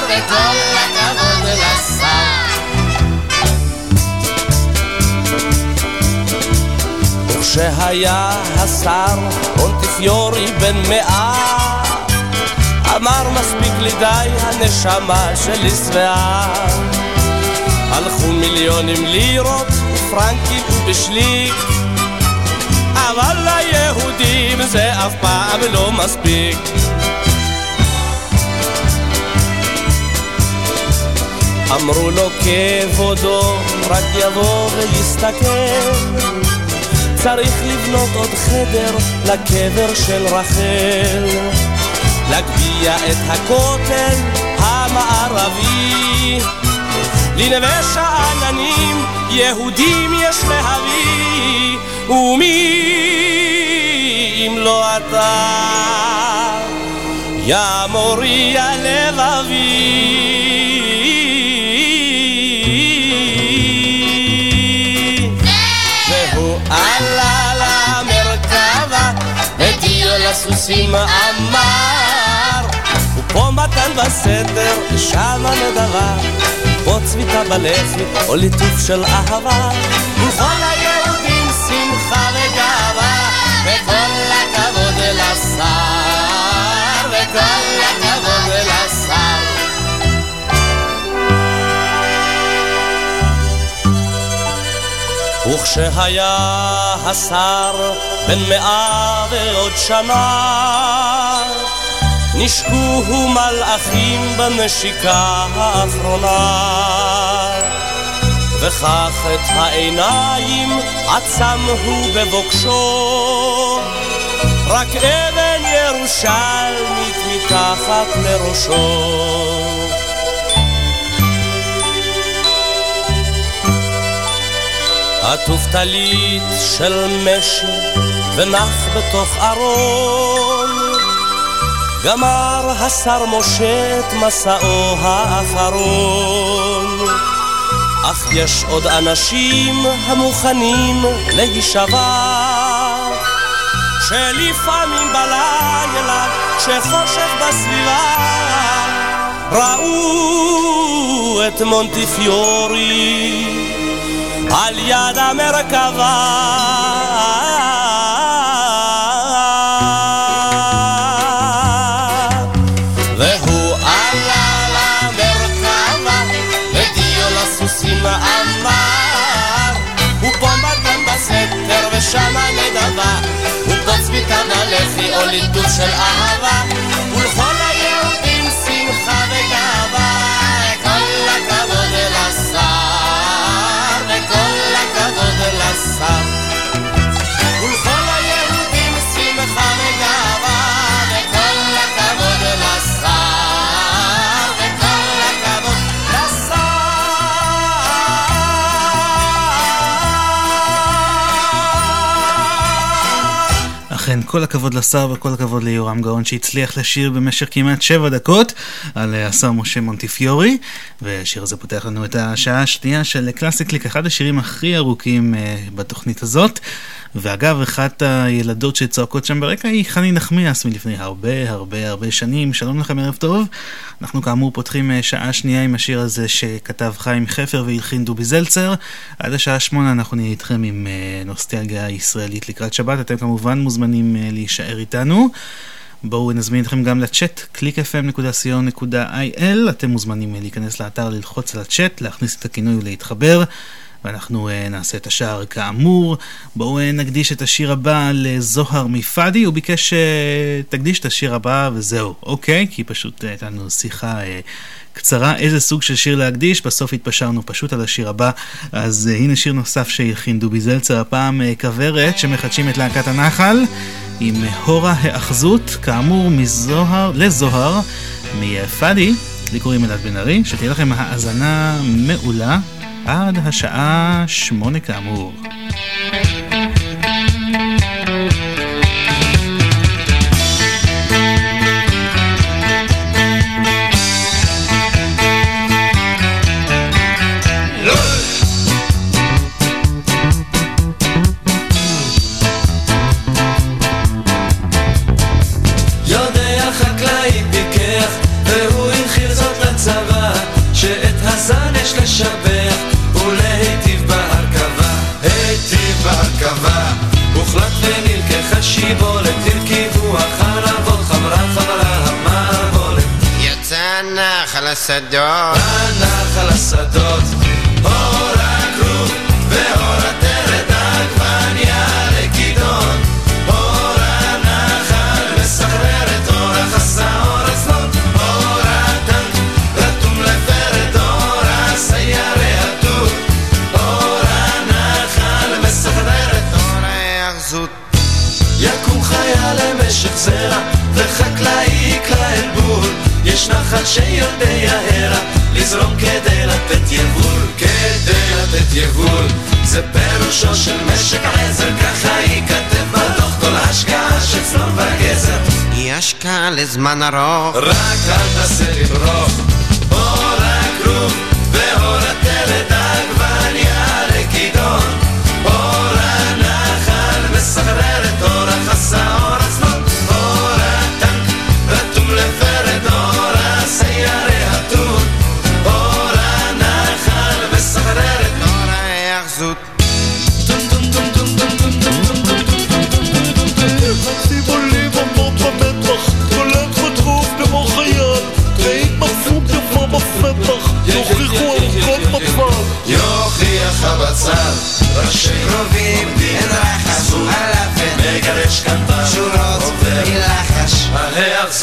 Speaker 15: וכל הכבוד לשר.
Speaker 14: וכשהיה השר מונטיפיורי בן מאה אמר מספיק לי די הנשמה שלי שבעה. הלכו מיליונים לירות ופרנקים ובשליק אבל ליהודים זה אף פעם לא מספיק. אמרו לו כבודו רק יבוא ויסתכל. צריך לבנות עוד חדר לקבר של רחל את הכותל המערבי. לנווה שאננים יהודים יש להביא ומי אם לא אתה? יא מורי הלבבי והוא מתן בסתר ושמה נדבה פה צביתה בלחי או ליטוף של אהבה. וכל היהודים שמחה וגאווה וכל הכבוד לשר וכל הכבוד לשר וכשהיה השר בן מאה ועוד שנה נשקוהו מלאכים בנשיקה האחרונה. וכך את העיניים עצם הוא בבוקשו. רק אבן ירושלמית מתחת לראשו. עטוף טלית של משי ונח בתוך ארון גמר השר משה את מסעו האחרון. אך יש עוד אנשים המוכנים להישבע שלפעמים בלילה כשחושך בסביבה ראו את מונטיפיורי על יד המרכבה ושמה נדבה ופה צביתה בלחי או ליטוף של אהבה ולכל היהודים שמחה וגאווה. כל הכבוד לשר וכל הכבוד לשר ולכל
Speaker 2: כל הכבוד לשר וכל הכבוד ליורם גאון שהצליח לשיר במשך כמעט שבע דקות על אה, השר משה מונטיפיורי, והשיר הזה פותח לנו את השעה השנייה של קלאסי קליק, אחד השירים הכי ארוכים אה, בתוכנית הזאת. ואגב, אחת הילדות שצועקות שם ברקע היא חני נחמיאס מלפני הרבה הרבה הרבה שנים. שלום לכם, ערב טוב. אנחנו כאמור פותחים אה, שעה שנייה עם השיר הזה שכתב חיים חפר והלחין דובי זלצר. עד השעה שמונה אנחנו נהיה איתכם עם אה, נוסטלגיה ישראלית לקראת שבת. אתם כמובן מוזמנים אה, להישאר איתנו. בואו נזמין אתכם גם לצ'אט, www.clickfm.co.il אתם מוזמנים להיכנס לאתר, ללחוץ על הצ'אט, להכניס את הכינוי ולהתחבר. ואנחנו uh, נעשה את השער כאמור. בואו uh, נקדיש את השיר הבא לזוהר מפאדי, הוא ביקש שתקדיש uh, את השיר הבא וזהו, אוקיי? כי פשוט הייתה לנו שיחה קצרה איזה סוג של שיר להקדיש, בסוף התפשרנו פשוט על השיר הבא. אז הנה שיר נוסף שהלחין דובי זלצר, הפעם כוורת שמחדשים את להקת הנחל עם הורה האחזות, כאמור מזוהר לזוהר מפאדי. לי קוראים אלעד בן ארי, שתהיה לכם האזנה מעולה. עד השעה שמונה כאמור.
Speaker 10: השדות,
Speaker 5: הנחל השדות, אחד שיודע הרה לזרום כדי לתת יבול, כדי לתת יבול. זה פירושו של משק עזר, ככה ייכתב בדוח כל השקעה של צלום וגזר
Speaker 10: היא
Speaker 16: השקעה לזמן ארוך.
Speaker 17: רק אל תעשה לברוך או רק
Speaker 18: רוב והורתה לדג וענייה לכידון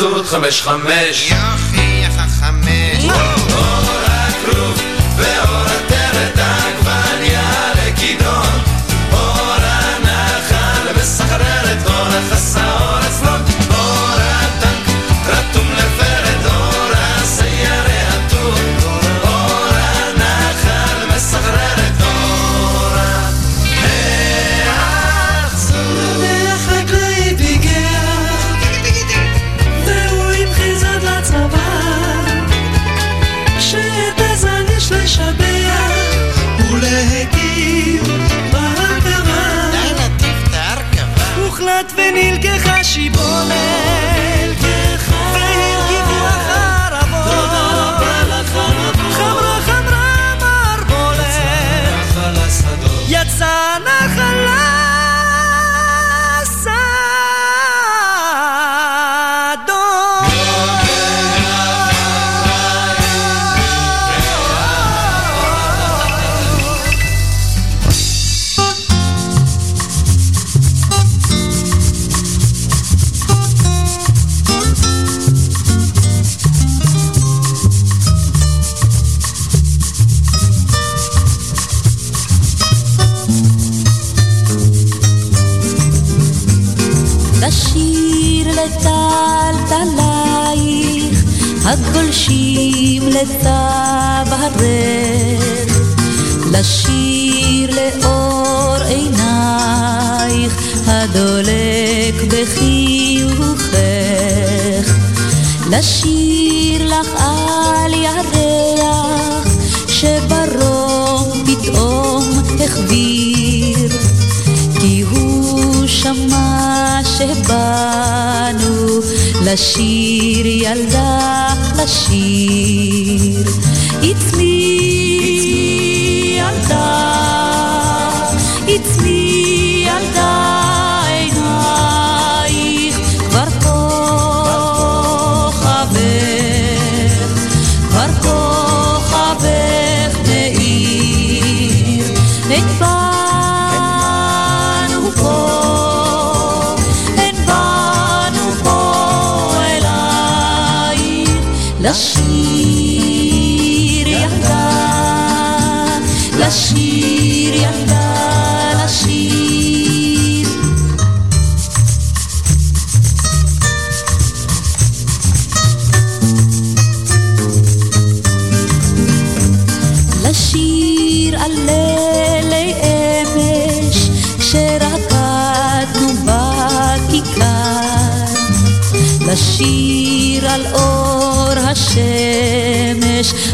Speaker 18: חצות חמש. חמש יופי, יפה
Speaker 17: חמש אור הכרוב ואור עטרת עגבניה לכידון אור הנחל מסחררת אור
Speaker 19: החסר. לצב
Speaker 1: לשיר לאור עינייך, הדולק בחיוכך, לשיר לך על ירח, שברום פתאום החביר, כי הוא שמע שבאנו לשיר ילדה לשיר.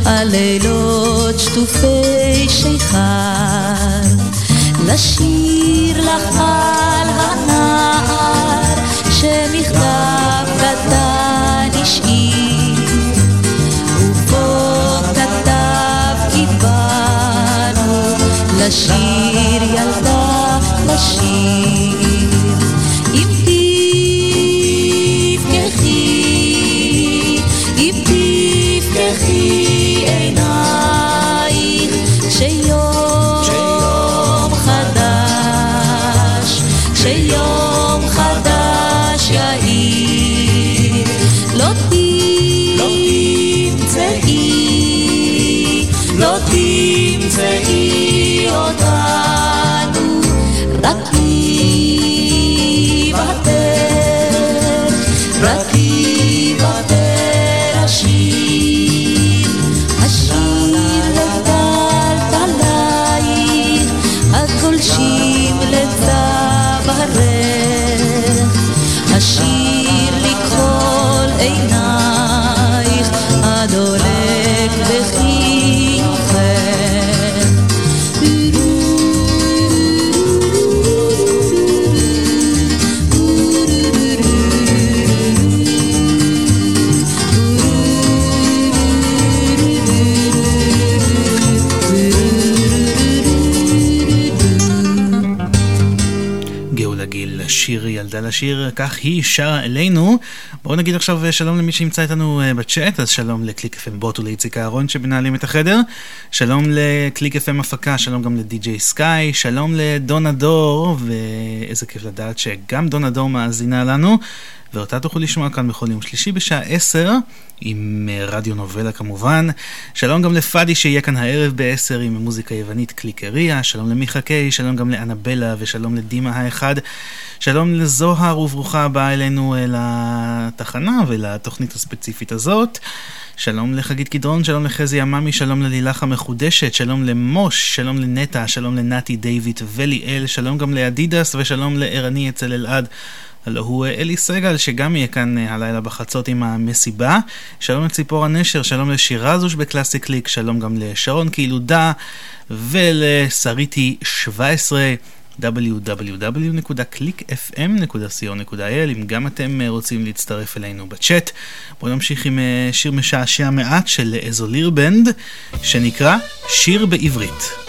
Speaker 1: הלילות שטופי שיכר. לשיר לך
Speaker 2: שיר ילדה לשיר, כך היא שרה אלינו. בואו נגיד עכשיו שלום למי שנמצא איתנו אה, בצ'אט, אז שלום לקליק FM בוט ולאיציק אהרון שמנהלים את החדר. שלום לקליק FM הפקה, שלום גם לדי.ג'יי סקאי, שלום לדונה דור, ואיזה כיף לדעת שגם דונה דור מאזינה לנו. ואותה תוכלו לשמוע כאן בכל יום שלישי בשעה 10, עם אה, רדיו נובלה כמובן. שלום גם לפאדי שיהיה כאן הערב ב-10 עם מוזיקה יוונית קליקריה, שלום למיכה קיי, שלום גם לאנבלה ושלום לדימה האחד. שלום לזוהר וברוכה הבאה אלינו אה, לתחנה ולתוכנית הספציפית הזאת. שלום לחגית קדרון, שלום לחזי עממי, שלום ללילך המחודשת, שלום למוש, שלום לנטע, שלום לנתי דיוויד וליאל, שלום גם לאדידס ושלום לערני אצל אלעד. הלו הוא אה, אלי סגל שגם יהיה כאן אה, הלילה בחצות עם המסיבה. שלום לציפור הנשר, שלום לשירזוש בקלאסי קליק, שלום גם לשרון קילודה ולשריטי 17. www.clickfm.co.il אם גם אתם אה, רוצים להצטרף אלינו בצ'אט. בואו נמשיך עם שיר משעשע מעט של אזוליר בנד שנקרא שיר בעברית.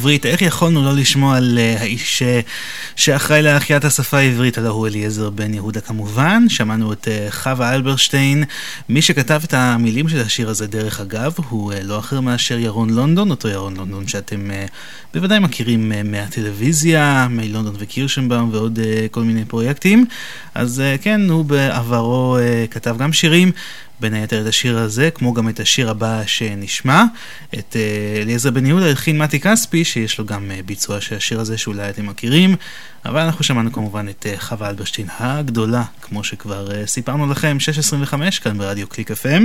Speaker 3: העברית,
Speaker 2: איך יכולנו לא לשמוע על uh, האיש שאחראי להחייאת השפה העברית, הלא הוא אליעזר בן יהודה כמובן. שמענו את uh, חווה אלברשטיין, מי שכתב את המילים של השיר הזה דרך אגב, הוא uh, לא אחר מאשר ירון לונדון, אותו ירון לונדון שאתם בוודאי מכירים מהטלוויזיה, מלונדון וקירשנבאום ועוד כל מיני פרויקטים. אז כן, הוא בעברו כתב גם שירים. בין היתר את השיר הזה, כמו גם את השיר הבא שנשמע. את uh, אליעזר בן יהודה הלחין מתי כספי, שיש לו גם uh, ביצוע של השיר הזה שאולי אתם מכירים, אבל אנחנו שמענו כמובן את uh, חווה אלברשטיין הגדולה, כמו שכבר סיפרנו לכם, 6.25 כאן ברדיו קליק FM.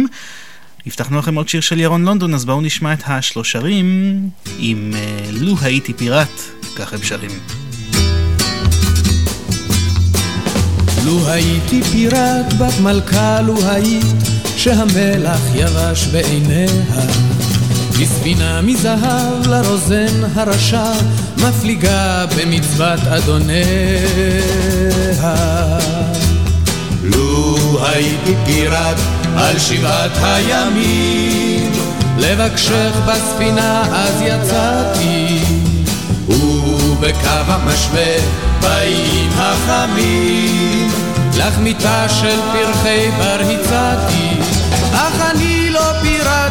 Speaker 2: הבטחנו לכם עוד שיר של ירון לונדון, אז בואו נשמע את השלושרים עם לו הייתי פיראט, ככה הם שרים.
Speaker 20: לו הייתי פיראט בת מלכה, לו היית שהמלח יבש בעיניה. בספינה מזהב לרוזן הרשע, מפליגה במצוות אדוניה.
Speaker 5: לו הייתי פיראט על שבעת הימים,
Speaker 20: לבקשך בספינה אז יצאתי,
Speaker 5: ובקו המשווה באים החמים,
Speaker 20: לך מיטה של פרחי בר הצעתי, אך אני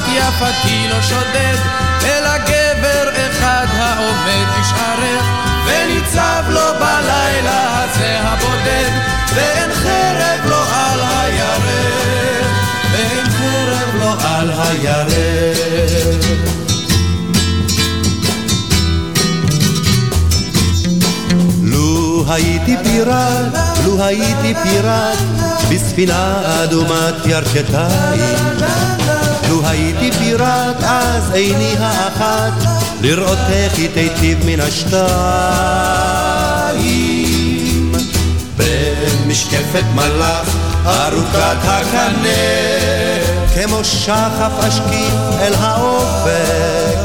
Speaker 20: פיראט יפתי לא שודד, אלא גבר אחד העומד בשערך, וניצב לו בלילה הזה הבודד, ואין חרב לו על הירך,
Speaker 5: ואין חרב לו על הירך. לו הייתי פיראט, לו הייתי פיראט, בספינה אדומת ירכתיים. הייתי פיראט, אז עיני האחת, לראותך היא תיטיב מן השתיים. במשקפת מלאך, ארוכת הקנה, כמו שחף אשקיף אל האופק.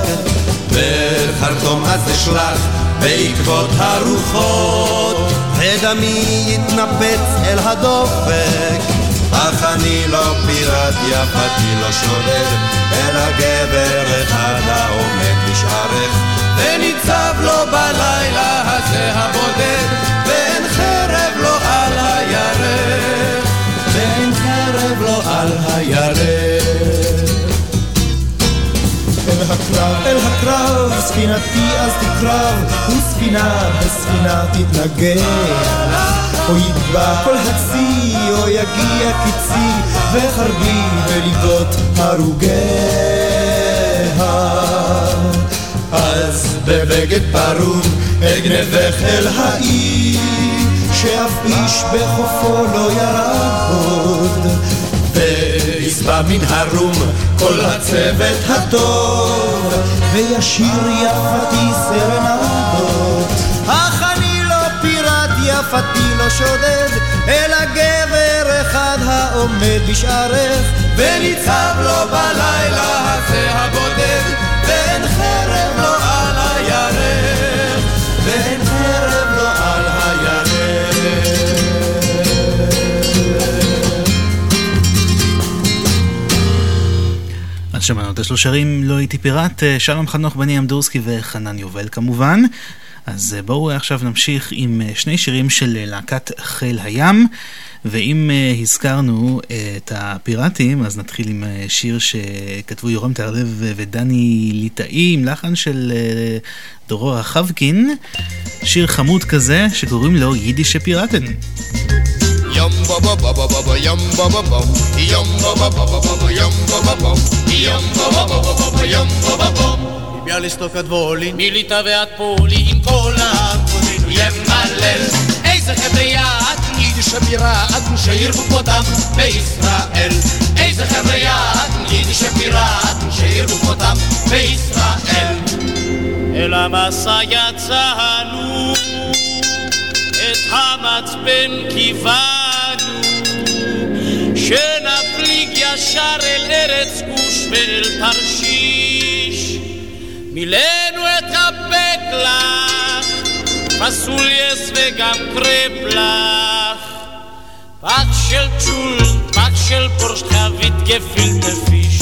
Speaker 5: בחרטום אז אשלח בעקבות הרוחות, ודמי יתנפץ אל הדופק. אך אני לא פיראט, יפתי לא שודד, אלא גבר אחד העומד בשערך,
Speaker 20: וניצב לו בלילה הזה הבודד, ואין חרב לו על הירך,
Speaker 5: ואין חרב לו על הירך.
Speaker 21: הקרב, אל הקרב, ספינתי אז תקרב, וספינה בספינה תתנגח. או יטבע כל הצי, או יגיע קיצי, וחרבי בליבות הרוגיה.
Speaker 5: אז בבגד פרום אגנבך אל העיר,
Speaker 21: שאף איש בחופו לא ירד עוד.
Speaker 5: ויסבע מן הרום כל הצוות הטוב,
Speaker 21: וישיר יפתי סרנדות.
Speaker 20: אך אני לא פיראט, יפתי לא שודד, אלא גבר אחד העומד בשערך, וניצב לו בלילה הזה הבודד,
Speaker 2: שמענו את השלושרים לא הייתי פיראט, שלום חנוך בני אמדורסקי וחנן יובל כמובן. אז בואו עכשיו נמשיך עם שני שירים של להקת חיל הים, ואם הזכרנו את הפיראטים, אז נתחיל עם שיר שכתבו יורם תהרלב ודני ליטאי, עם לחן של דורו רחבקין, שיר חמוד כזה שקוראים לו יידיש פיראטן.
Speaker 14: Yum ba ba ba ba ba ba yum ba ba bum yum ba ba ba ba ba ba yum ba ba bum yum ba ba ba ba ba ba yum ba ba bum
Speaker 22: ביאליסטוק עד וולין, מליטא ועד פולין, כל העם קודנו ימלל. איזה חבר'ה יעד, יידיש הבירת, שירבו כבודם בישראל. איזה חבר'ה יעד, יידיש הבירת, שירבו כבודם בישראל.
Speaker 23: אל המסע יצאנו, את המצפן כיוונו, שנפליג ישר אל ארץ כוש ואל תרשיש. מילאנו את הבקלח, פסולייס וגם קרפלח. פח של צ'ול, פח של פורשט חבית גפילטה פיש.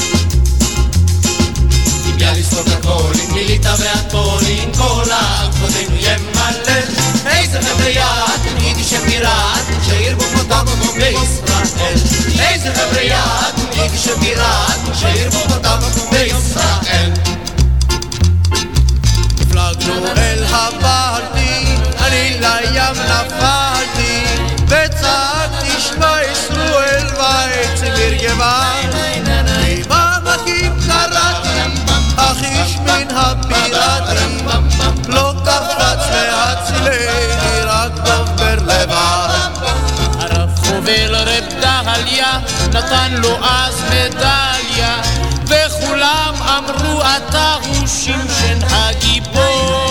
Speaker 14: עם ביאליסטוק עד פולין, מליטא ועד פולין, כל כבודנו ימלל. איזה חבר'ה יד, יידיש הפיראט, שירבו כבודם בישראל. איזה חבר'ה יד, יידיש הפיראט, שירבו כבודם בישראל.
Speaker 22: נפלגנו אל הבלטי, אני לים נפלתי, וצעקתי שמע ישראל ואצל גבעם. במקים אך איש מן הפיראטים, לא קפץ להצילני, רק דובר לבד.
Speaker 23: הרב חובל רב דהליה, נתן לו אז מדליה, וכולם אמרו אתה הוא שמשן הגיבור.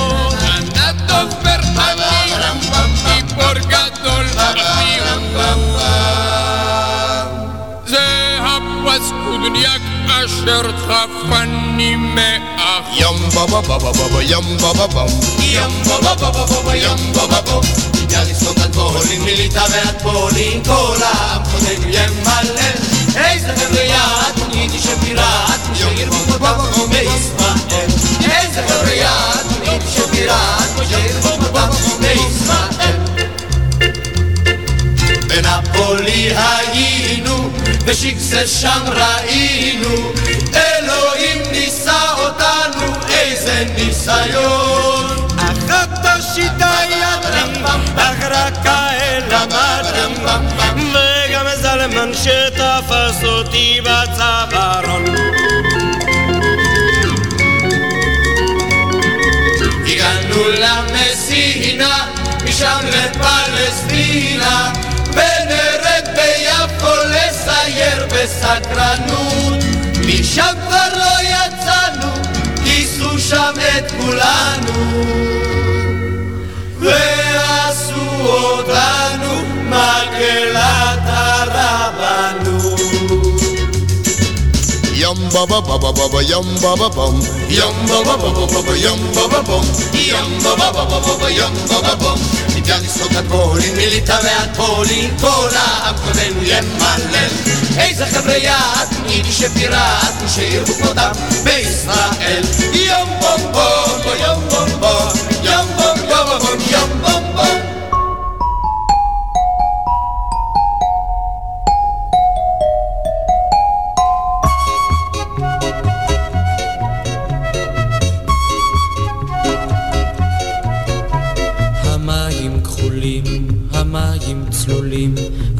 Speaker 20: אשר חפני מאח.
Speaker 10: ים בבא בבא בבא ים בבא בם.
Speaker 22: ים בבא בבא בבא ים בבא בם. ביאליסטוק עד פולין, מליטא ועד פולין, כל העם חודנו ימלל. איזה חבר'ה יד, יידיש פיראט, שירבו אותם בישראל. איזה חבר'ה יד, יידיש פיראט, שירבו אותם בישראל. בנפולי היינו, ושיקסה שם ראינו, אלוהים ניסה אותנו, איזה ניסיון.
Speaker 16: אחת השיטה ידעים, אך רק האל למדתי, וגם זלמן שתפס אותי בצווארון.
Speaker 22: בסקרנות. משם כבר לא יצאנו, כיסו שם את כולנו. ועשו אותנו מקהלת
Speaker 10: ים בבא בבא בבא ים בבא בם. ים בבא בבא בבא ים בבא בם.
Speaker 22: ים בבא בבא בבא ים בבא בם. מביאליסטוק עד פולין, מליטא ועד פולין, כל העם קודנו ימלל. איזה חבר'ה יד, יידיש פיראט, שירבו כבודם בישראל. ים בום בום, בום בום,
Speaker 24: צלולים,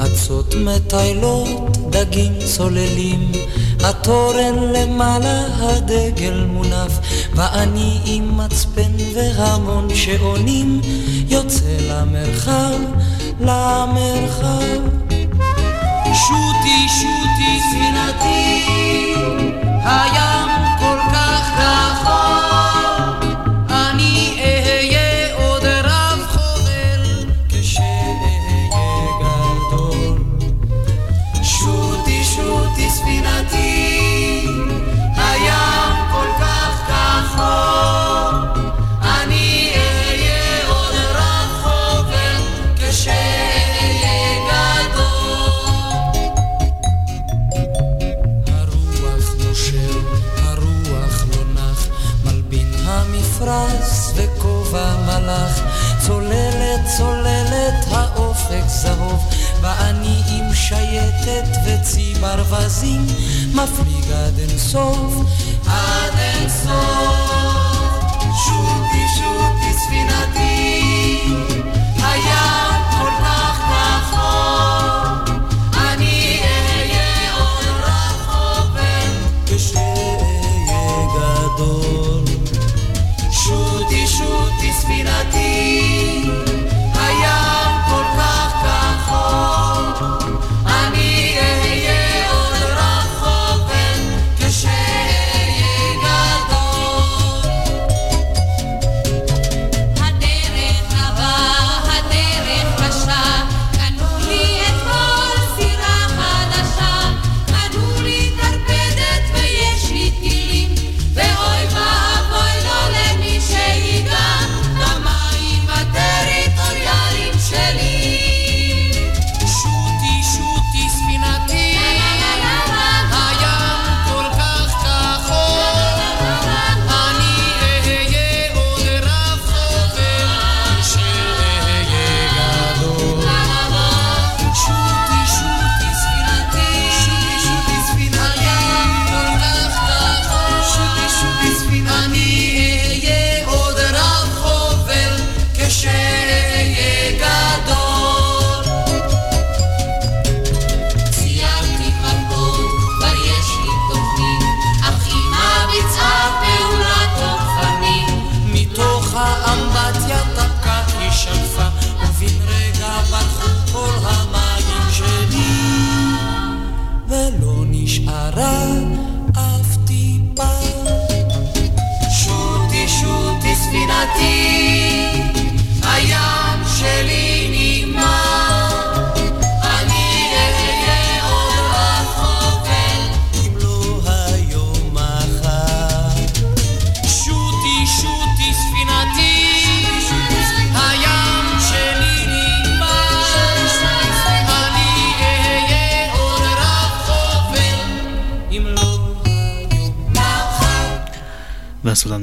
Speaker 24: אצות מטיילות, דגים צוללים, התורן למעלה, הדגל מונף, ואני עם מצפן והמון שעונים, יוצא למרחב, למרחב. שוטי, שוטי, ספינתי, הים ואני עם שייטת וצי ברווזים, מפליג עד אין סוף, עד אין סוף.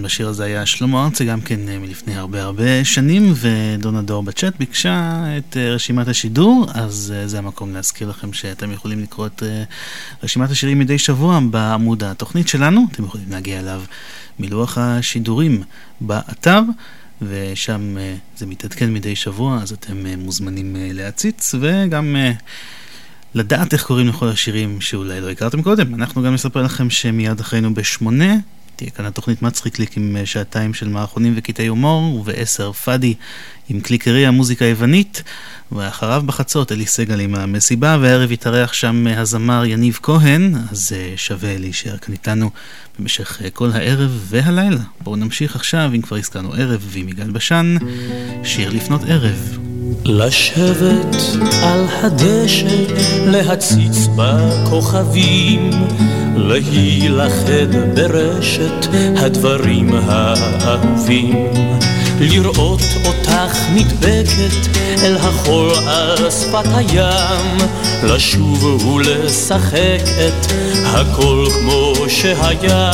Speaker 2: והסולן בשיר הזה היה שלמה ארצי, גם כן אה, מלפני הרבה הרבה שנים, ודונה דור בצ'אט ביקשה את אה, רשימת השידור, אז אה, זה המקום להזכיר לכם שאתם יכולים לקרוא את רשימת השירים מדי שבוע בעמוד התוכנית שלנו, אתם יכולים להגיע אליו מלוח השידורים באתר. ושם זה מתעדכן מדי שבוע, אז אתם מוזמנים להציץ וגם לדעת איך קוראים לכל השירים שאולי לא הכרתם קודם. אנחנו גם נספר לכם שמיד אחרינו בשמונה תהיה כאן התוכנית מצחיקליק עם אה, שעתיים של מערכונים וקטעי הומור, ובעשר פאדי עם קליקרי המוזיקה היוונית, ואחריו בחצות אלי סגל עם המסיבה, והערב יתארח שם אה, הזמר יניב כהן, אז אה, שווה להישאר כאן איתנו במשך כל הערב והלילה. בואו נמשיך עכשיו, אם כבר הזכרנו ערב, ועם יגאל בשן, שיר לפנות ערב.
Speaker 25: לשבת על הדשא, להציץ בכוכבים, להילכד ברשת הדברים האהובים. לראות אותך נדבקת אל החול על שפת הים, לשוב ולשחק את הכל כמו שהיה.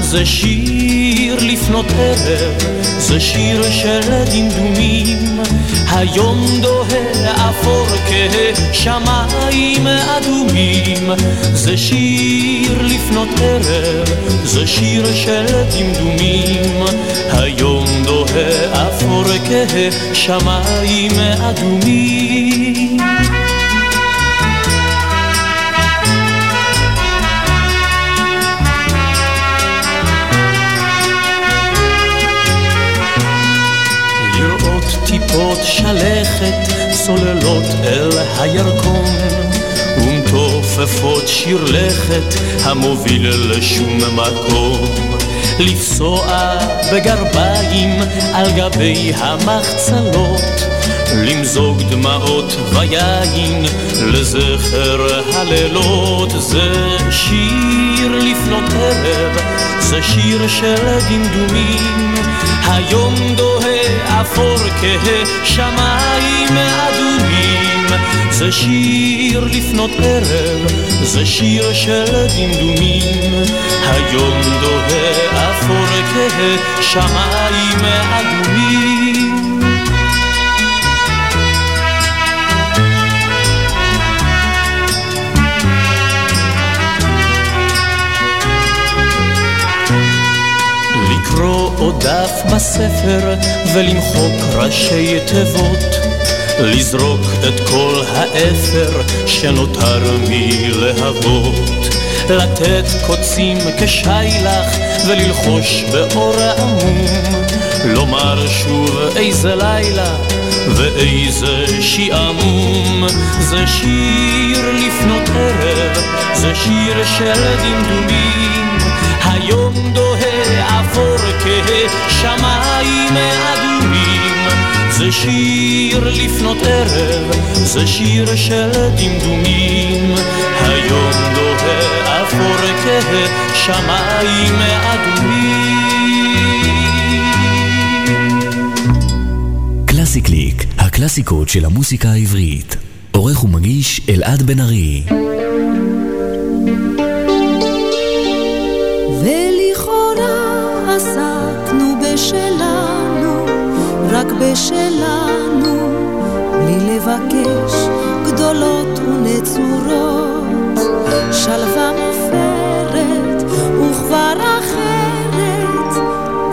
Speaker 25: זה שיר לפנות ערב, זה שיר של דמדומים, היום דוהה אפור כשמיים אדומים. זה שיר לפנות ערב, זה שיר של דמדומים, היום דוהה אפור כשמיים אדומים. טיפות שלכת צוללות אל הירקון ומתופפות שיר לכת המוביל לשום מקום לפסוע בגרביים על גבי המחצלות למזוג דמעות ויין לזכר הלילות. זה שיר לפנות ערב זה שיר של דמדומים. היום דוהה אפור כשמיים אדומים זה שיר לפנות ערב זה שיר של דמדומים. היום דוהה אפור כשמיים אדומים. לקרוא עוד דף בספר ולמחוק ראשי תיבות לזרוק את כל האפר שנותר מלהבות לתת קוצים כשיילך וללחוש באור עמום לומר שוב איזה לילה ואיזה שעמום. זה שיר לפנות ערב זה שיר של דמדומים. היום דוהה אפור כשמיים אדומים זה שיר לפנות ערב, זה שיר של דמדומים. היום דוהה אפור כשמיים אדומים.
Speaker 1: קלאסי קליק, הקלאסיקות של המוסיקה העברית. עורך ומגיש אלעד בן ארי.
Speaker 26: בשלנו, רק בשלנו, בלי לבקש גדולות ונצורות. שלווה עופרת וכבר אחרת,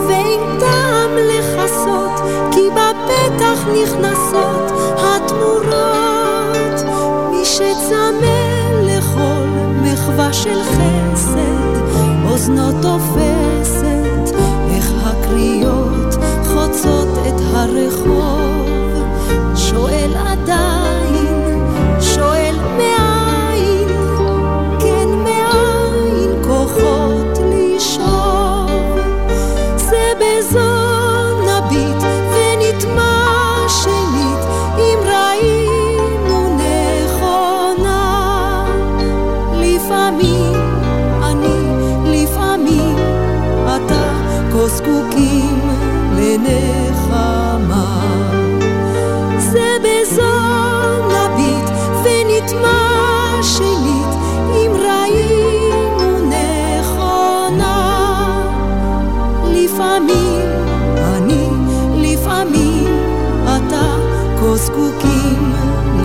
Speaker 26: ואין טעם לכסות, כי בפתח נכנסות התמורות. מי שצמא לכל מחווה של חסד, אוזנו תופסת. חוצות את הרחוב,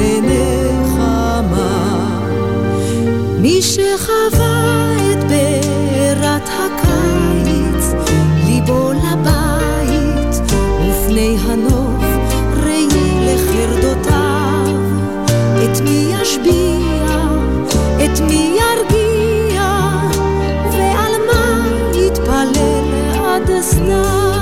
Speaker 26: לנחמה. מי שחווה את בעירת הקיץ, ליבו לבית, ופני הנוף ראי לחרדותיו. את מי ישביע, את מי ירגיע, ועל מה יתפלל עד הסנב.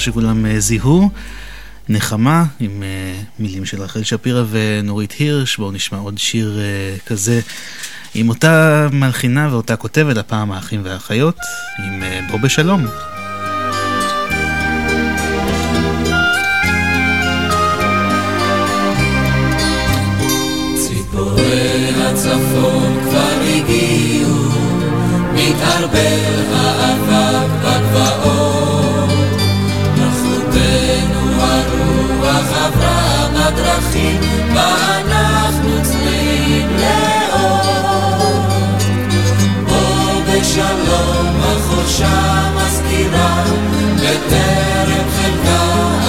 Speaker 2: שכולם אה, זיהו. נחמה עם אה, מילים של רחל שפירא ונורית הירש. בואו נשמע עוד שיר אה, כזה עם אותה מלחינה ואותה כותבת, הפעם האחים והאחיות, עם בוא בשלום.
Speaker 24: הצפון כבר הגיעו, מתערבל האבק בגבעות. בדרכים, ואנחנו צמאים לאור. בוא בשלום החורשה מזכירה, בטרם חלקה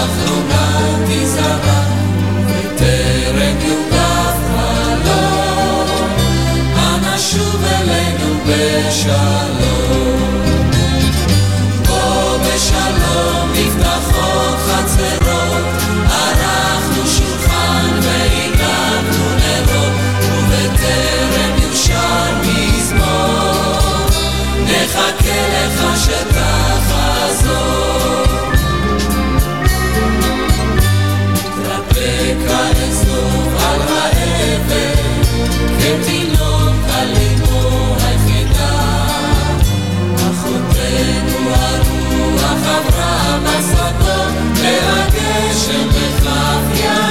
Speaker 24: אחרונה תזרע. בטרם יוגף חלום, אנא שוב אלינו בשלום. בוא בשלום נפתחות חצרות, חברה בסדות, והגשם בכף
Speaker 25: יד.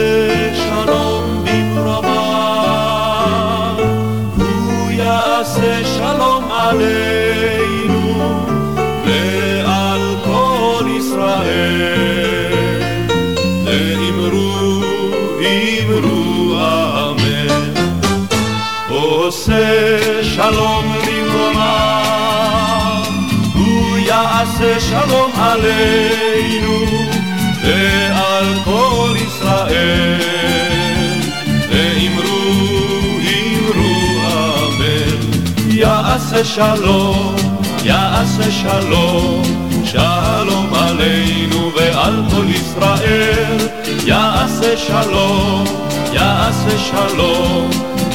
Speaker 25: שלום במרומיו, הוא יעשה שלום עלינו ועל כל ישראל. ואמרו, אמרו אמן. יעשה שלום, יעשה שלום, שלום עלינו ועל כל ישראל. יעשה שלום, יעשה שלום,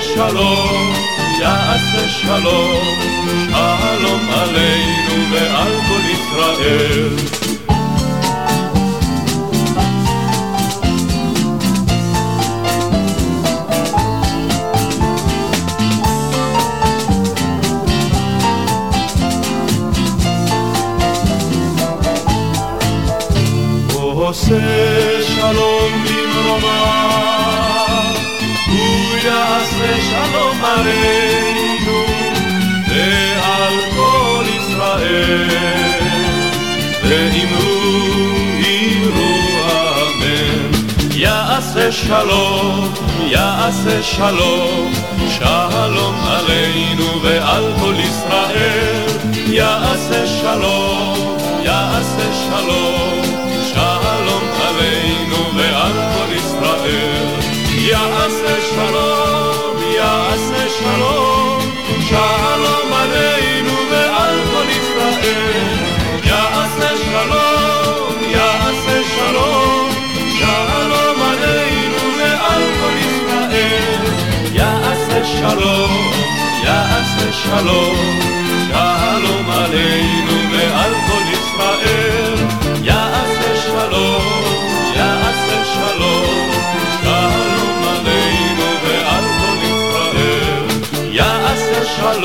Speaker 25: שלום, יעשה שלום, שלום עלינו ועל כל ישראל. עושה שלום במרומיו, יעשה שלום עלינו ועל כל ישראל. ואמרו, אמרו אמן. יעשה שלום, יעשה שלום, שלום עלינו ועל כל ישראל. יעשה שלום, יעשה שלום. שלום עלינו ועל כל ישראל. יעשה שלום, שלום, שלום עלינו ועל כל ישראל. יעשה שלום, יעשה שלום, שלום עלינו ועל כל ישראל. יעשה שלום, יעשה שלום, שלום עלינו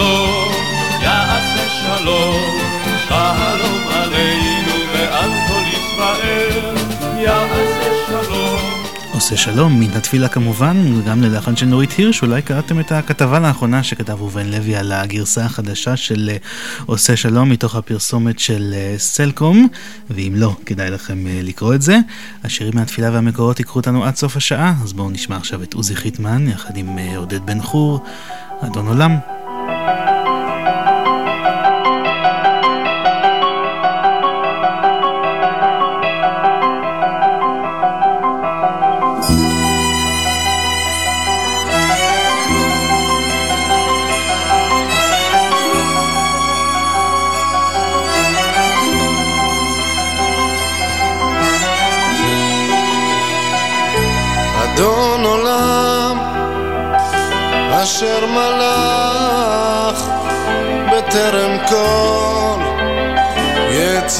Speaker 25: שלום, יעשה שלום, שלום עלינו ועל כל ישראל. יעשה שלום.
Speaker 2: עושה שלום, מן התפילה כמובן, גם ללחן של נורית הירש, אולי קראתם את הכתבה לאחרונה שכתב ראובן לוי על הגרסה החדשה של אה, עושה שלום מתוך הפרסומת של אה, סלקום, ואם לא, כדאי לכם אה, לקרוא את זה. השירים מהתפילה והמקורות ייקחו אותנו עד סוף השעה, אז בואו נשמע עכשיו את עוזי חיטמן יחד עם עודד בן חור, אדון עולם.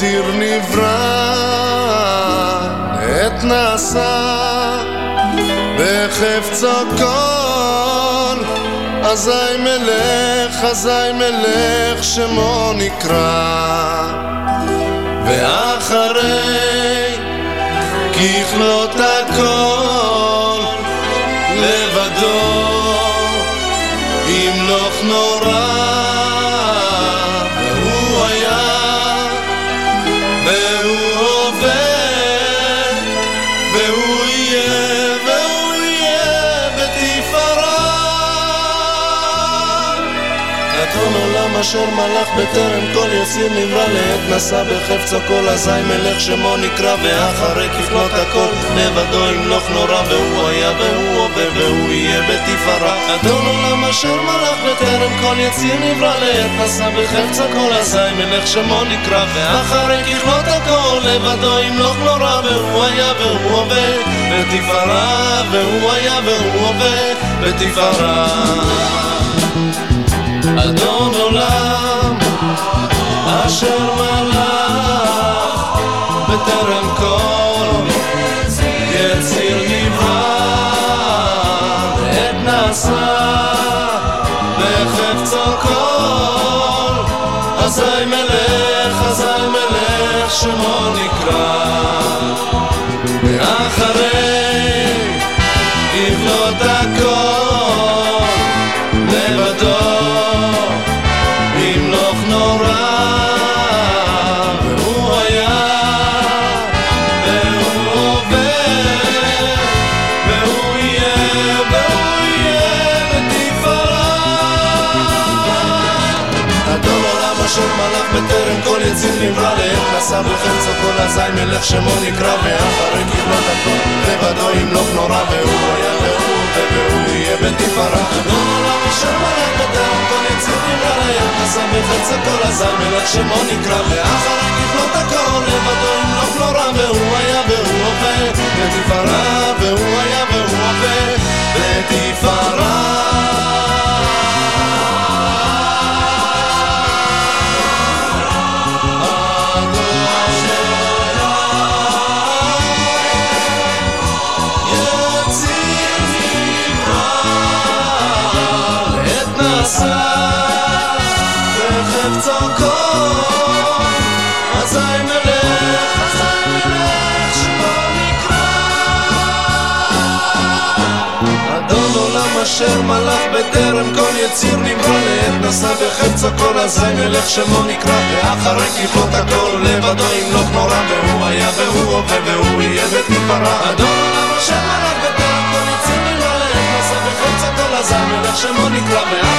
Speaker 27: יציר נברא עת נעשה בחפצו כל אזי מלך, אזי מלך שמו נקרא. ואחרי ככלות הכל אשר מלך בטרם כל יציר נברא לעת נשא בחפצו כל אזי מלך שמו נקרא ואחרי ככלות הכל לבדו ימלוך נורא והוא היה והוא עובר והוא יהיה בתפארה. אדון עולם אשר מלך בטרם כל יציר נברא לעת נשא בחפצו כל אזי מלך שמו נקרא ואחרי ככלות הכל לבדו ימלוך נורא והוא היה והוא עובר בתפארה והוא היה והוא עובר בתפארה אדון עולם אשר מלך בטרם כל יציר נברא עת נשא בחפצו כל אזי מלך אזי מלך שמו נקרא. ואחרי כבלות הכל לבדו יציר נברא לעת נשא בחפצו כל אזי מלך שמו נקרא ואחרי כבלות הכל לבדו ימלוך נורא והוא היה והוא והוא יהיה בתפארה אדון עולם אשר מלך בטרם כל יציר נברא לעת נשא בחפצו כל אזי מלך שמו נקרא ואחרי כבלות הכל לבדו ימלוך נורא והוא היה והוא הווה. בתפארה והוא היה והוא הווה. בתפארה אשר מלך בטרם כל יציר נברא לעת נשא בחפצו כל אזי מלך שמו נקרא. ואחרי ככלות הכל לבדו ימלוך נורא והוא היה והוא הווה והוא יהיה בתפארה אדון עולם אשר מלך בטרם כל יציר נברא לעת נשא בחפצו כל אזי מלך שמו נקרא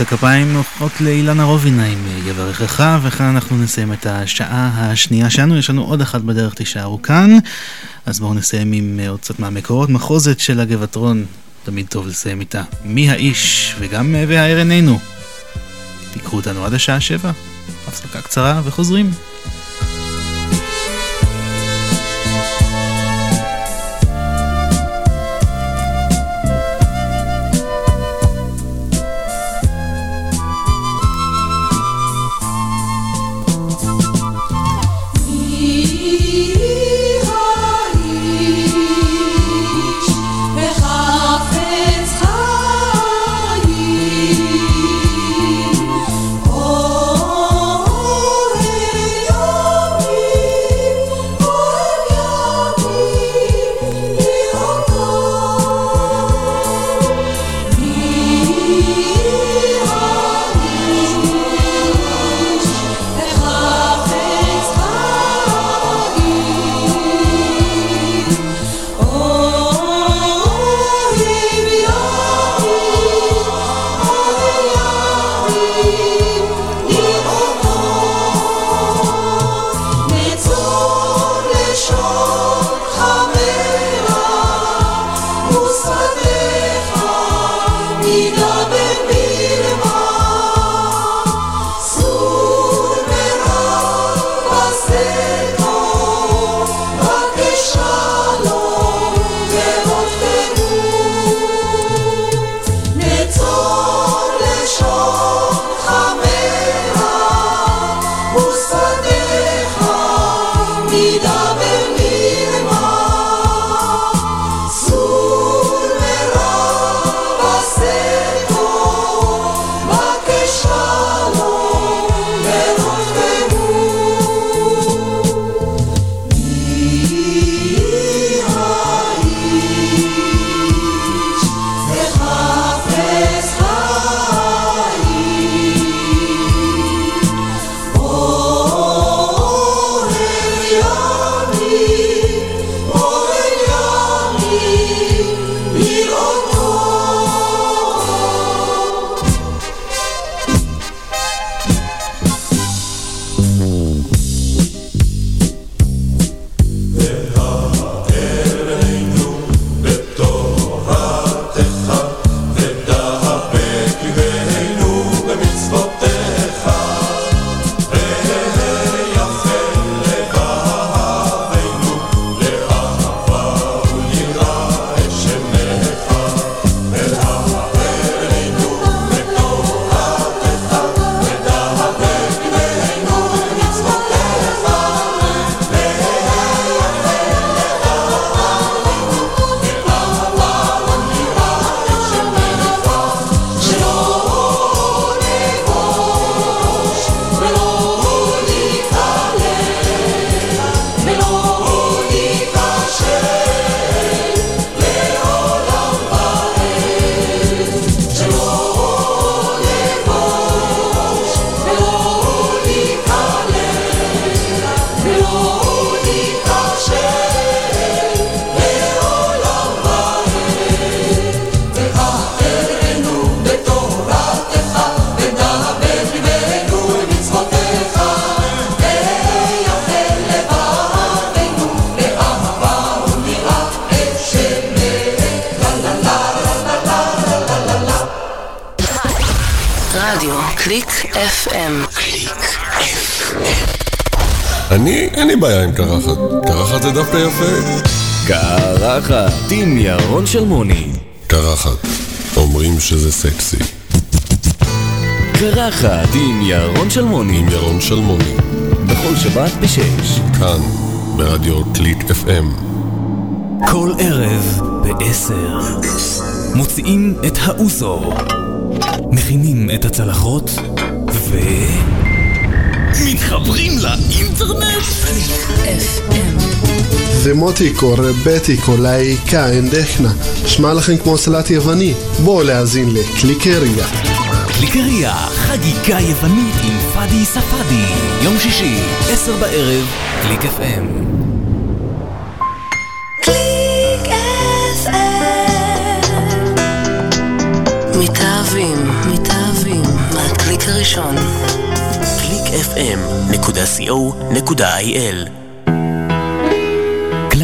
Speaker 2: מחיאות הכפיים הופכות לאילנה רובינה עם יברכך, וכאן אנחנו נסיים את השעה השנייה שלנו. יש לנו עוד אחת בדרך, תישארו כאן. אז בואו נסיים עם עוד קצת מהמקורות. מחוזת של הגבעטרון, תמיד טוב לסיים איתה. מי האיש, וגם והער עינינו. תיקחו אותנו עד השעה שבע. הפסקה קצרה וחוזרים.
Speaker 28: שלמוני.
Speaker 12: קרחת. אומרים שזה סקסי.
Speaker 28: קרחת עם ירון שלמוני.
Speaker 12: עם ירון שלמוני.
Speaker 28: בכל שבת בשש.
Speaker 12: כאן, ברדיו קליק FM.
Speaker 28: כל ערב בעשר. מוציאים את האוסו. מכינים את הצלחות ו... מתחברים לאינטרנט?
Speaker 29: זה מוטיקו, רבטיקו, לאיקה, אנדכנה. שמע לכם כמו סלט יווני. בואו להאזין לקליקריה.
Speaker 28: קליקריה, חגיגה יוונית עם פאדי ספאדי. יום שישי, עשר בערב, קליק FM.
Speaker 30: מתאהבים, מתאהבים הראשון.
Speaker 31: www.clickfm.co.il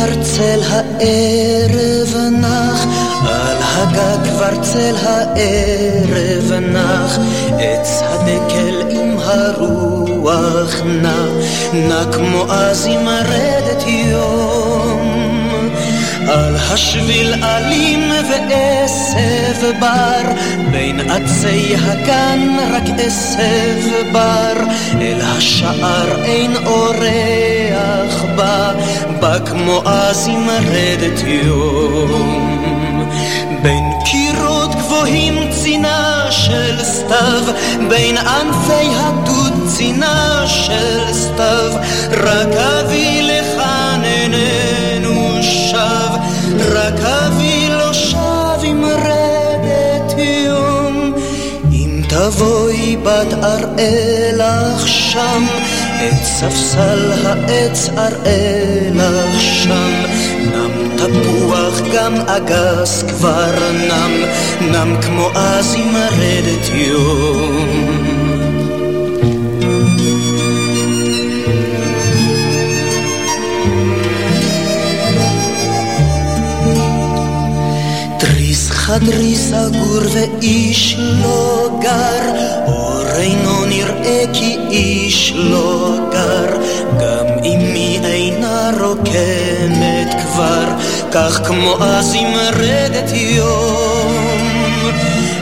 Speaker 23: השער צל הערב נח, על הגג כבר צל הערב נח, עץ הדקל עם הרוח נע, נע כמו אז עם רדת יום. על השביל אלים ועשב בר, בין עצי הגן רק עשב בר, אל השער אין אורח בא, בא כמו אז עם רדת יום. בין קירות גבוהים צינה של סתיו, בין ענפי הדוד צינה של סתיו, רק אבי תבואי בת אראה לך שם, את ספסל העץ אראה לך שם. נם תפוח גם אגס כבר נם, נם כמו אז עם רדת יום. חדרי סגור ואיש לא גר, אור אינו נראה כי איש לא גר, גם אמי אינה רוקמת כבר, כך כמו אז עם רדת יום.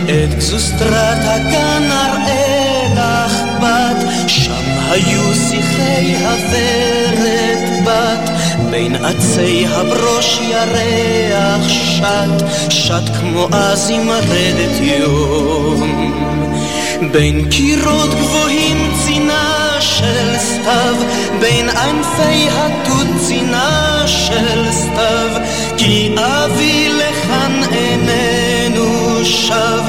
Speaker 23: את גזוסטרת הגן אראה לך בת, שם היו שיחי הוורת בת, בין עצי הברוש ירח שט, שט כמו אז עם רדת יום. בין קירות גבוהים צינה של סתיו, בין ענפי התות צינה של סתיו, כי אבי לכאן איננו שב,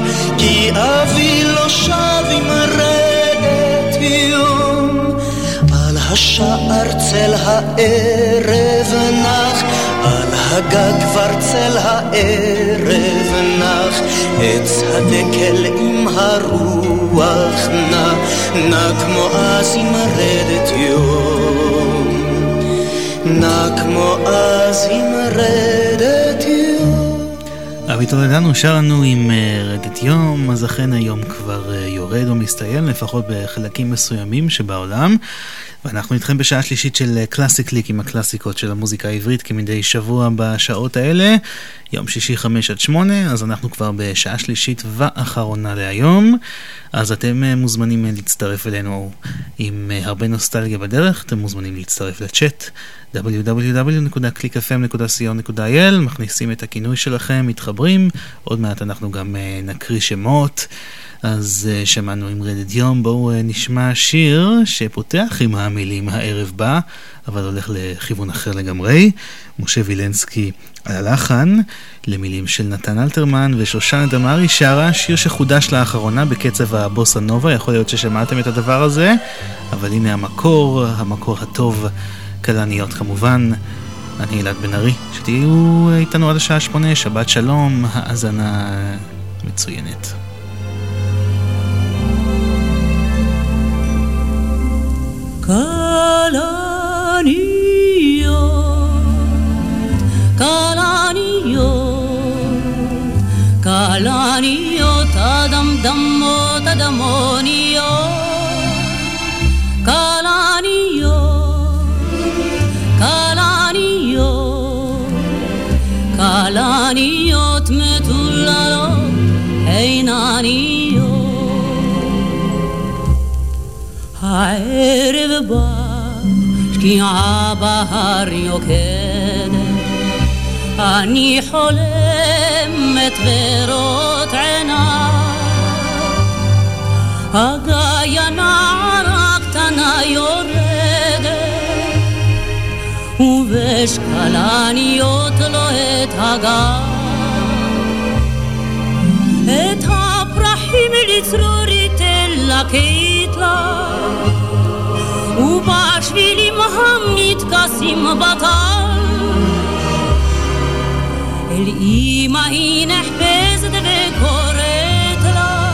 Speaker 23: הערב נח, על הגג כבר צל הערב נח, עץ הדקל עם הרוח נע, נע כמו אז עם רדת יום. נע כמו אז עם רדת.
Speaker 2: אבי טולדנו שר לנו עם אה, רדת יום, אז אכן היום כבר אה, יורד או מסתיים, לפחות בחלקים מסוימים שבעולם. ואנחנו איתכם בשעה שלישית של קלאסי קליק עם הקלאסיקות של המוזיקה העברית כמדי שבוע בשעות האלה. יום שישי חמש עד שמונה, אז אנחנו כבר בשעה שלישית ואחרונה להיום. אז אתם אה, מוזמנים אה, להצטרף אלינו עם אה, הרבה נוסטלגיה בדרך, אתם מוזמנים להצטרף לצ'אט www.clickfm.co.il מכניסים את הכינוי שלכם, מתחברים, עוד מעט אנחנו גם נקריא שמות. אז uh, שמענו עם רדת יום, בואו uh, נשמע שיר שפותח עם המילים הערב בא, אבל הולך לכיוון אחר לגמרי. משה וילנסקי על הלחן, למילים של נתן אלתרמן ושושנה דמארי שרה שיר שחודש לאחרונה בקצב הבוסה נובה, יכול להיות ששמעתם את הדבר הזה, אבל הנה המקור, המקור הטוב, כלניות כמובן. אני אלעד בן ארי, שתהיו איתנו עד השעה שמונה, שבת שלום, האזנה מצוינת.
Speaker 32: כלניות, כלניות, הדמדמות, הדמוניות, כלניות, עניות מטוללות
Speaker 33: הן עניות. הערב בא, שקיעה בהר יוקדת, אני חולמת ורות עיניי. הגיא הנערה הקטנה יוקדת ובשקלניות לו את הגב את הפרחים לצרורית אלקית לה ובשבילים המתכסים בטל. אל אמא היא נחפזת וקוראת לה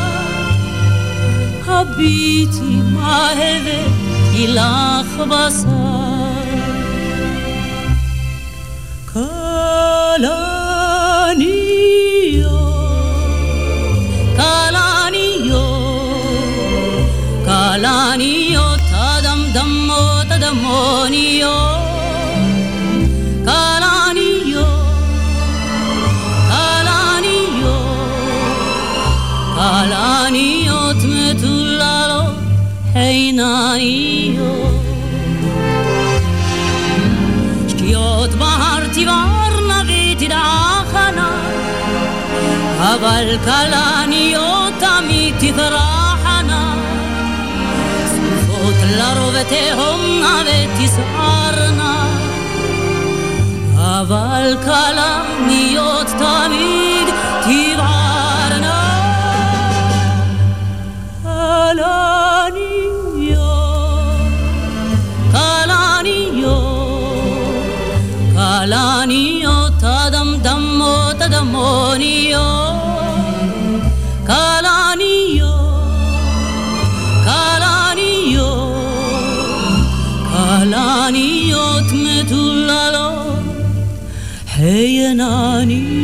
Speaker 33: הביטי מה הבאתי לך בשר כלניות, כלניות, הדמדמות, הדמוניות, כלניות, כלניות, כלניות מטוללות, חינניות. שקיעות בהר תבערנה ותדעכנה, אבל כלניות תמיד תברחנה. צפופות לרוב תהומנה ותסערנה, אבל כלניות תמיד תבערנה. כלניות, הדמדמות הדמוניות, כלניות, כלניות, כלניות מטוללות, חיינניות.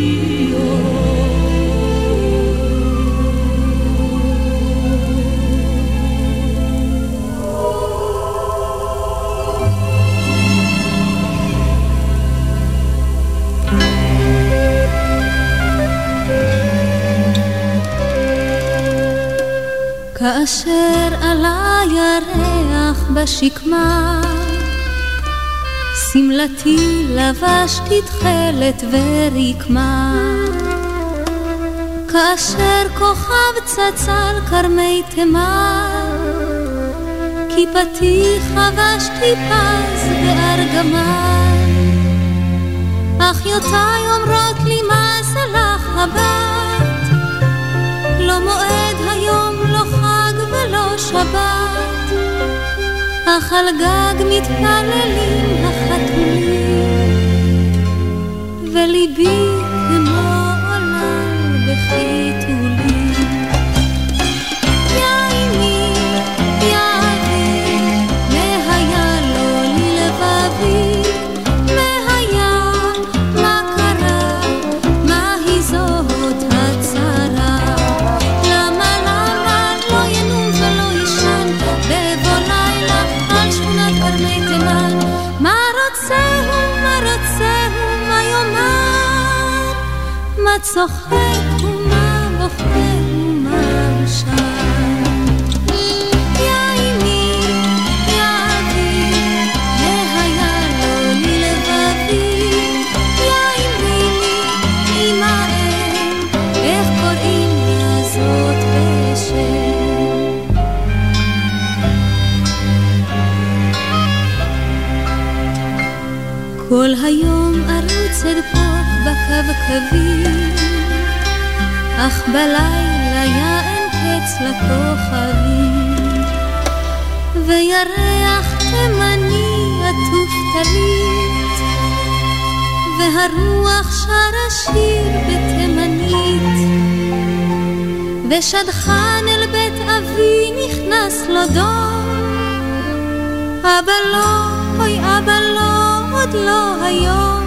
Speaker 1: כאשר עלה ירח בשקמה, שמלתי לבשתי תכלת ורקמה. כאשר כוכב על כרמי תימן, כיפתי חבשתי פז בארגמן. אחיותיי אומרות לי מה לך הבת, לא מועד ולא שבת, אך על גג מתפללים החתולים, וליבי רוצה הוא, מה רוצה הוא, מה יאמר? מה צוחק ומה בוכה ומה שר? כל היום ארוץ אדפוק בקווקווים, אך בלילה יען קץ לכוכבים, וירח תימני עטוף טלית, והרוח שרה שיר בתימנית, ושדכן אל בית אבי נכנס לו דום, אבא לא, אוי אבא לא, עוד לא היום.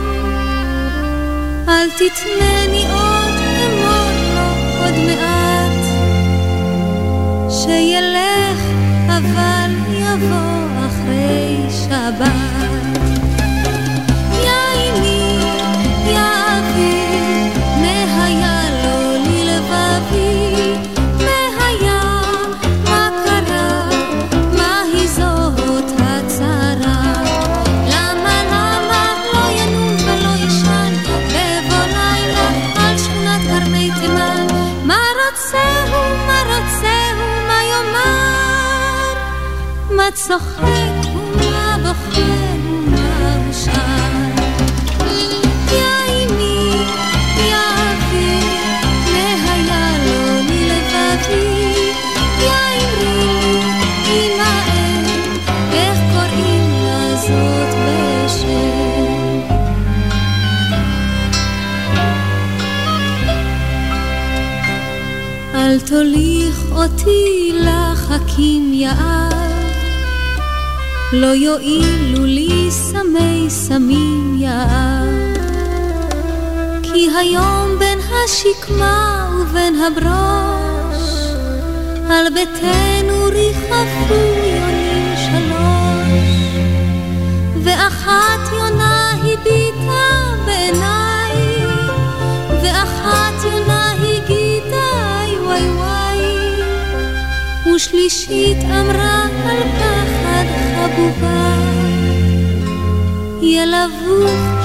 Speaker 1: אל תתנני עוד, אמור לו עוד מעט. שילך, אבל יבוא אחרי שבת. אל תוליך אותי לחכים יער, לא יועילו לי סמי סמים יער. כי היום בין השקמה ובין הברוש, על ביתנו ריחפו יונים שלוש, ואחת יונה הביטה בעיניי, ואחת יונה הגידה וואי וואי, ושלישית אמרה על פחד חבובה, ילבוך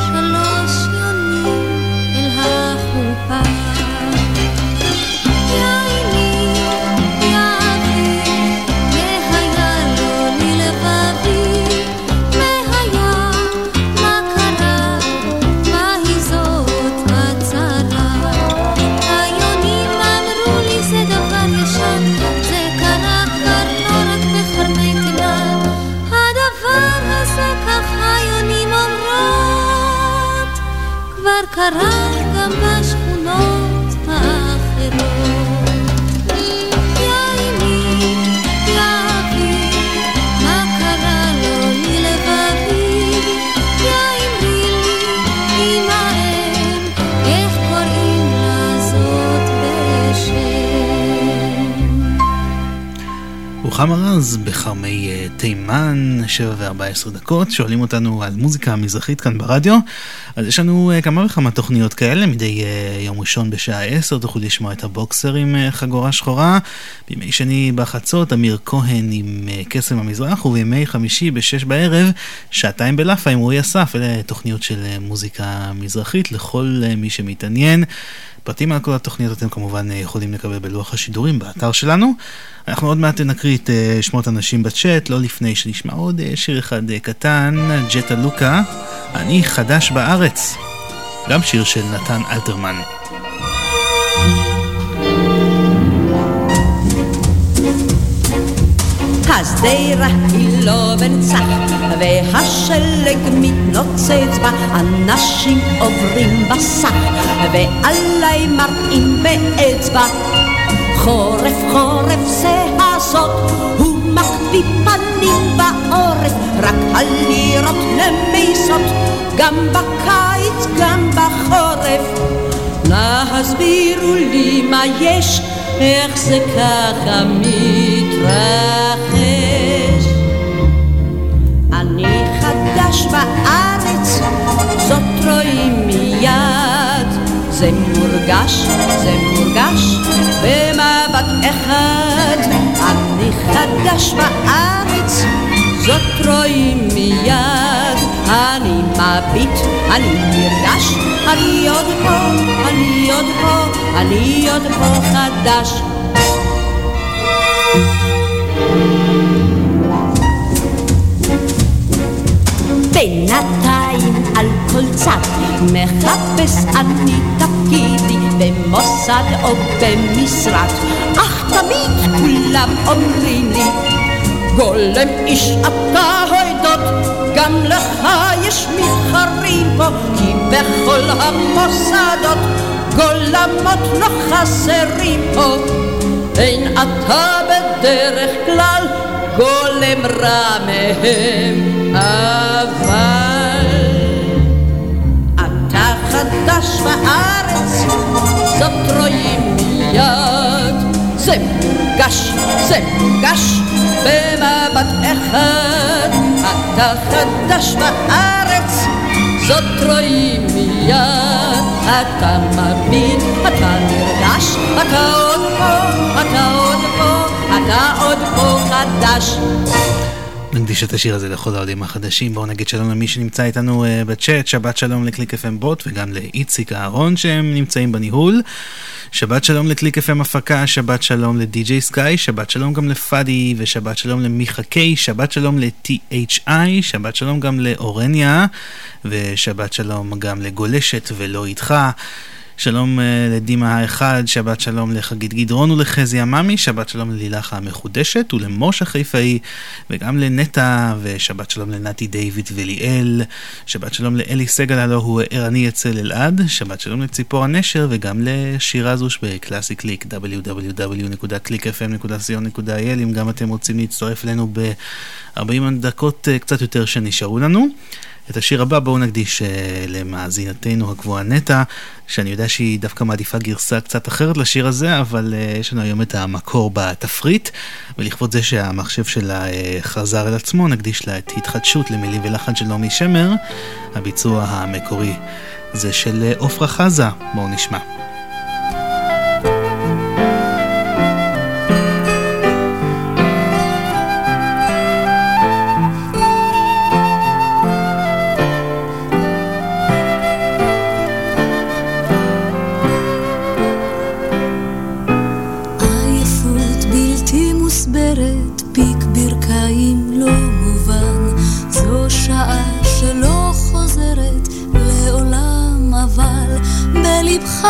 Speaker 1: קוראים לה זאת בשם?
Speaker 2: רוחמה רז בכרמי אה, תימן, 7 ו-14 דקות, שואלים אותנו על מוזיקה מזרחית כאן ברדיו. אז יש לנו אה, כמה וכמה תוכניות כאלה, מדי אה, יום ראשון בשעה 10 תוכלו לשמוע את הבוקסר עם אה, חגורה שחורה, בימי שני בחצות אמיר כהן עם קסם המזרח, ובימי חמישי בשש בערב, שעתיים בלאפה עם רועי אסף, אלה תוכניות של מוזיקה מזרחית לכל מי שמתעניין. פרטים על כל התוכניות אתם כמובן אה, יכולים לקבל בלוח השידורים באתר שלנו. אנחנו עוד מעט נקריא את אה, שמות הנשים בצ'אט, לא לפני שנשמע עוד אה, שיר אחד קטן, ג'טה לוקה, אני חדש בארץ. גם שיר של נתן אלתרמן.
Speaker 34: השדרה היא לא בנצח, והשלג מתנוצץ בה, אנשים עוברים בסך, ועליי מראים באצבע. חורף חורף זה הסוד, הוא מקפיא פנים בעורף, רק הלירות למיסות, גם בקיץ גם בחורף. נא הסבירו לי מה יש, איך זה ככה מתרחש. אני חדש בארץ, זאת רואים מיד. זה מורגש, זה מורגש, במבט אחד. אני חדש בארץ, זאת רואים מיד. אני מביט, אני נרגש, אני עוד פה, אני עוד פה, אני עוד פה חדש. בינתיים על כל צד מחפש אני תפקידי במוסד או במשרד אך תמיד כולם אומרים לי גולם איש אתה הוידות גם לך יש מתחרים פה כי בכל המוסדות גולמות לא חסרים פה אין אתה בדרך כלל גולם רע מהם אבל אתה חדש בארץ זאת רואים מיד. זה מורגש, זה מורגש במבט אחד אתה חדש בארץ זאת רואים מיד. אתה מביט, אתה נרגש אתה עוד פה, אתה עוד פה, אתה עוד פה חדש
Speaker 2: נקדיש את השיר הזה לכל העולים החדשים. בואו נגיד שלום למי שנמצא איתנו uh, בצ'אט, שבת שלום לקליק FM בוט וגם לאיציק אהרון שהם נמצאים בניהול. שבת שלום לקליק FM הפקה, שבת שלום לדי.ג'יי סקאי, שבת שלום גם לפאדי, ושבת שלום למיכה קיי, שבת שלום ל-THI, שבת שלום גם לאורניה, ושבת שלום גם לגולשת ולא איתך. שלום uh, לדימה האחד, שבת שלום לחגית גדרון ולחזי עממי, שבת שלום ללילך המחודשת ולמוש החיפאי, וגם לנטע, ושבת שלום לנתי דיוויד וליאל, שבת שלום לאלי סגל, הלו הוא ערני אצל אלעד, שבת שלום לציפור הנשר, וגם לשירה זוש בקלאסי קליק, www.clickfm.co.il, אם גם אתם רוצים להצטרף אלינו ב-40 דקות uh, קצת יותר שנשארו לנו. את השיר הבא בואו נקדיש uh, למאזינתנו הקבועה נטע, שאני יודע שהיא דווקא מעדיפה גרסה קצת אחרת לשיר הזה, אבל uh, יש לנו היום את המקור בתפריט, ולכבוד זה שהמחשב שלה uh, חזר אל עצמו, נקדיש לה את התחדשות למילים ולחן של נעמי שמר. הביצוע המקורי זה של עופרה uh, חזה, בואו נשמע.
Speaker 19: בלבך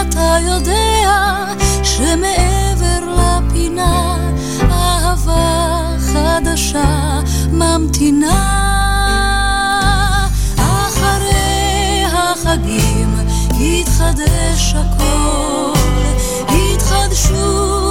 Speaker 19: אתה יודע שמעבר לפינה אהבה חדשה ממתינה. אחרי החגים יתחדש הכל יתחדשו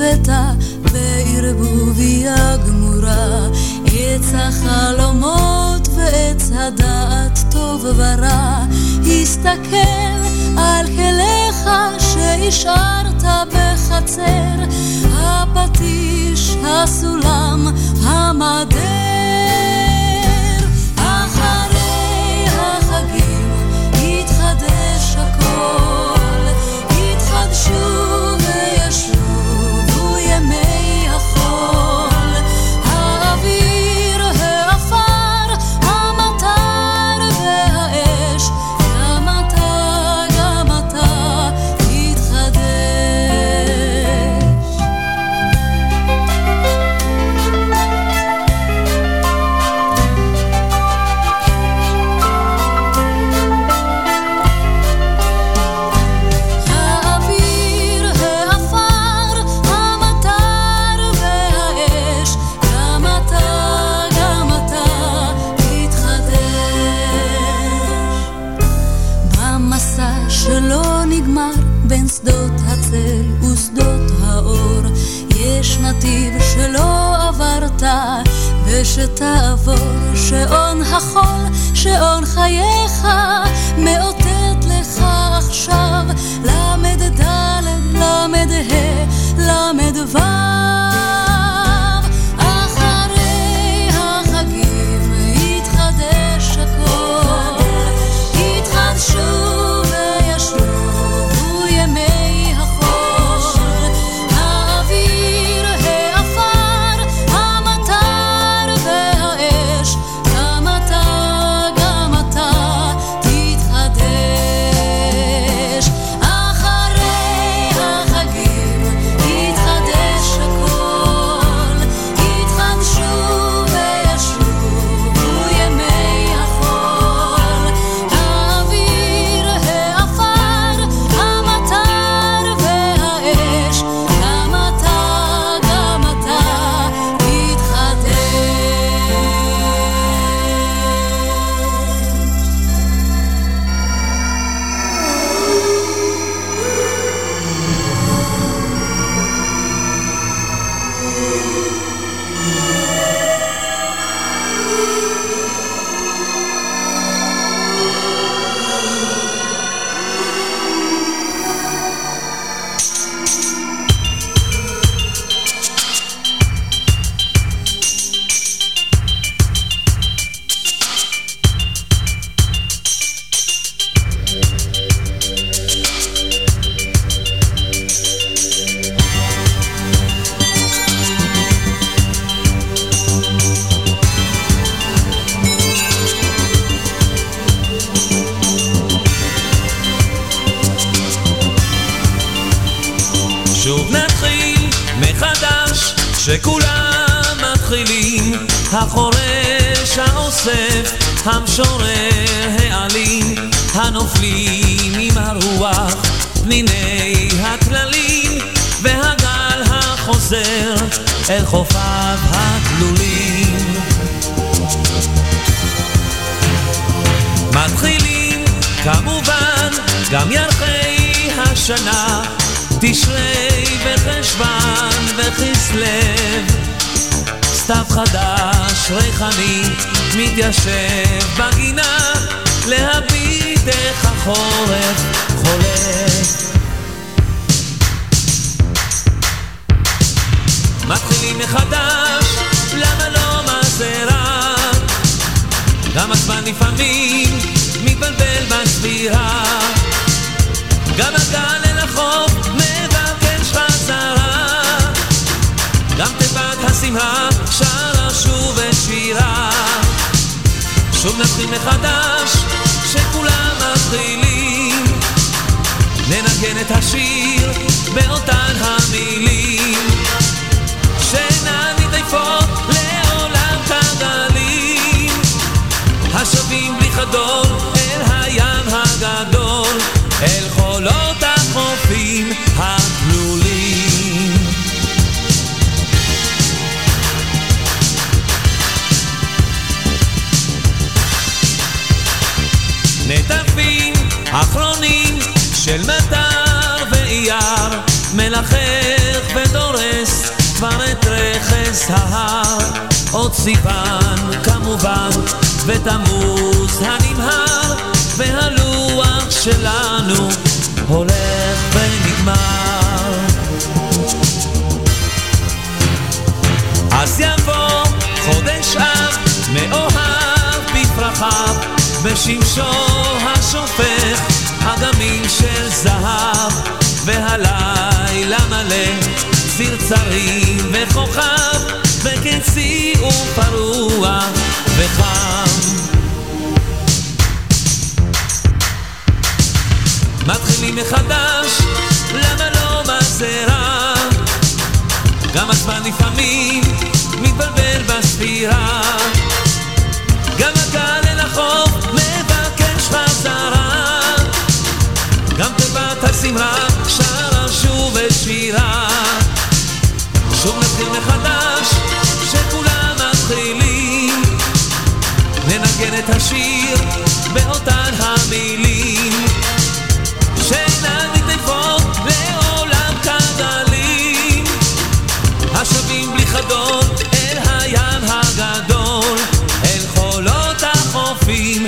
Speaker 19: לפתע בערבוביה גמורה, עץ החלומות ועץ הדעת טוב ורע. הסתכל על כליך שהשארת בחצר, הפטיש, הסולם, המדר. אחרי החגים יתחדש הכל, יתחדשו ושתעבור, שעון החול, שעון חייך, מאותת לך עכשיו, למד ד', למד ה',
Speaker 35: מתיישב בגינה להביט איך החורף את השיר באותן מלחך ודורס כבר את רכס ההר. עוד סיוון כמובן ותמוז הנמהר והלוח שלנו הולך ונגמר. אז יבוא חודש אב מאוהב בפרחיו בשמשו השופך אגמים של זהב והלילה מלא צרצרים וכוכב וקצי ופרוע וחם. מתחילים מחדש, למה לא רע? גם הזמן לפעמים מתבלבל בספירה. גם הגל אל החוף מבקש חזרה גם תיבת השמחה שרה שוב את שירה שוב נתחיל מחדש, שכולם מתחילים. ננגן את השיר באותן המילים. שאינן מתעייפות לעולם כגלים השבים בלי חדול אל הים הגדול אל חולות החופים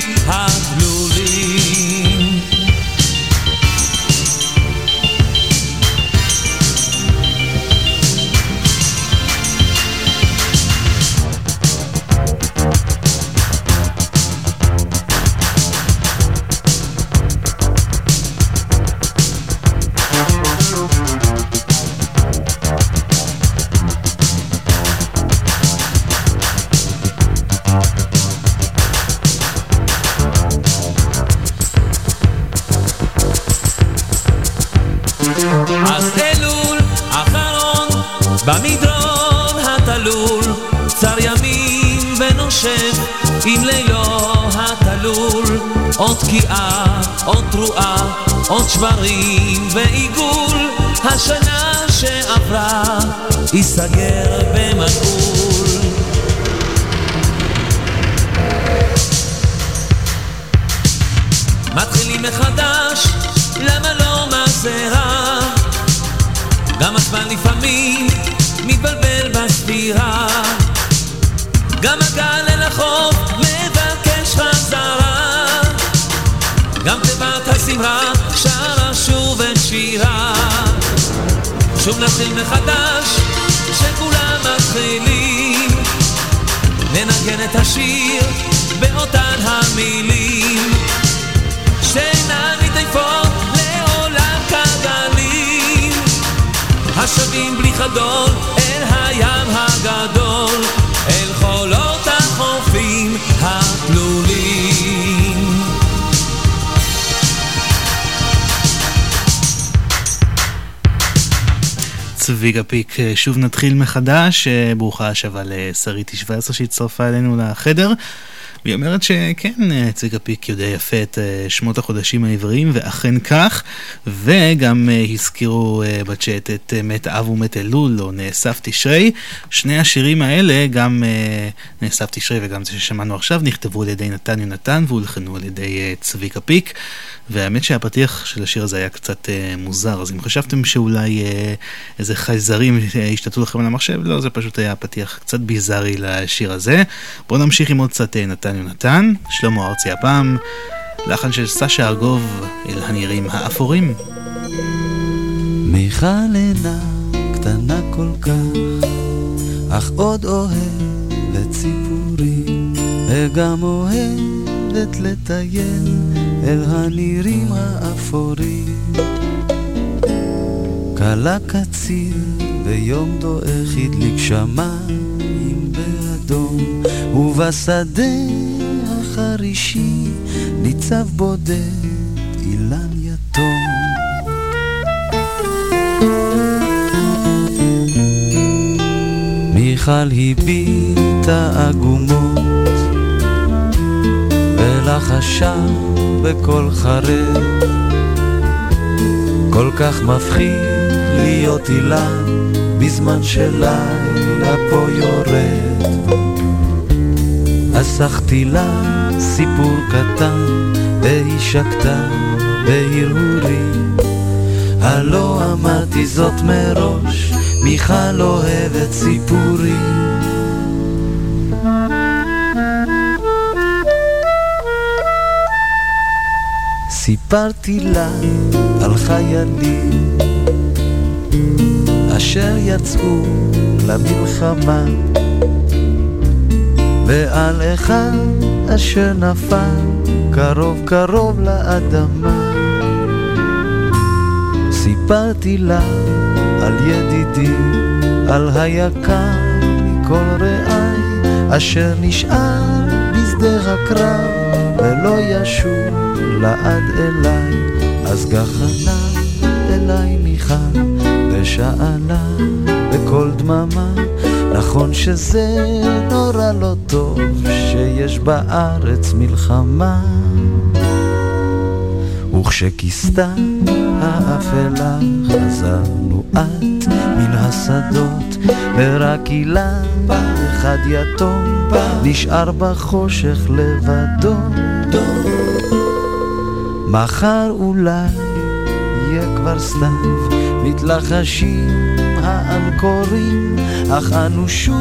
Speaker 35: עוד תקיעה, עוד תרועה, עוד שברים ועיגול. השנה שעברה ייסגר במנעול מתחילים מחדש, למה לא רע? גם הזמן לפעמים מתבלבל בספירה. גם הגל אל החוף השמחה שרה שוב את שירה. שוב נתחיל מחדש שכולם מתחילים. ננגן את השיר באותן המילים. שאינן מתעייפות לעולם כגלים. השבים בלי חדול אל הים הגדול. אל חולות החופים הכלולים
Speaker 2: צביגה פיק. שוב נתחיל מחדש, ברוכה השבה לשרית שוורצר שהצטרפה אלינו לחדר. והיא אומרת שכן, צביקה פיק יודע יפה את אה, שמות החודשים העבריים, ואכן כך, וגם אה, הזכירו אה, בצ'אט את מת אב ומת אלול, או נאסף תשרי. שני השירים האלה, גם נאסף תשרי וגם זה ששמענו עכשיו, נכתבו על ידי נתן יונתן והולחנו על ידי צביקה פיק. והאמת שהפתיח של השיר הזה היה קצת אה, מוזר, אז אם חשבתם שאולי אה, איזה חייזרים אה, השתתו לכם על המחשב, לא, זה פשוט היה פתיח קצת ביזארי לשיר הזה. בואו נמשיך עם עוד קצת אה, נתן יונתן, שלמה ארצי הפעם, לחן של סשה ארגוב אל הנראים האפורים.
Speaker 31: מיכל אינה קטנה כל כך, אך עוד אוהבת ציפורים, וגם אוהבת לטייל. אל הנירים האפורים. כלה קציר ויום דועך הדליק שמיים באדום, ובשדה החרישי ניצב בודד אילן יתום. מיכל הביטה עגומות ולחשה בקול חרד. כל כך מפחיד להיות אילן בזמן שלילה פה יורד. אסחתי לה סיפור קטן והיא שקטה בהרהורים. הלא אמרתי זאת מראש, מיכל אוהבת סיפורים. סיפרתי לה על חיילים אשר יצאו למלחמה ועל אחד אשר נפל קרוב קרוב לאדמה. סיפרתי לה על ידידי, על היקר מכל רעי אשר נשאר בשדה הקרב ולא ישוב לעד אליי, אז גחנה אליי מיכל, ושאלה בקול דממה, נכון שזה נורא לא טוב שיש בארץ מלחמה. וכשכיסתה האפלה חזרנו את מן השדות ורק אילן אחד יתום נשאר בחושך לבדו מחר אולי יהיה כבר סתיו, מתלחשים האנקורים, אך אנו שוב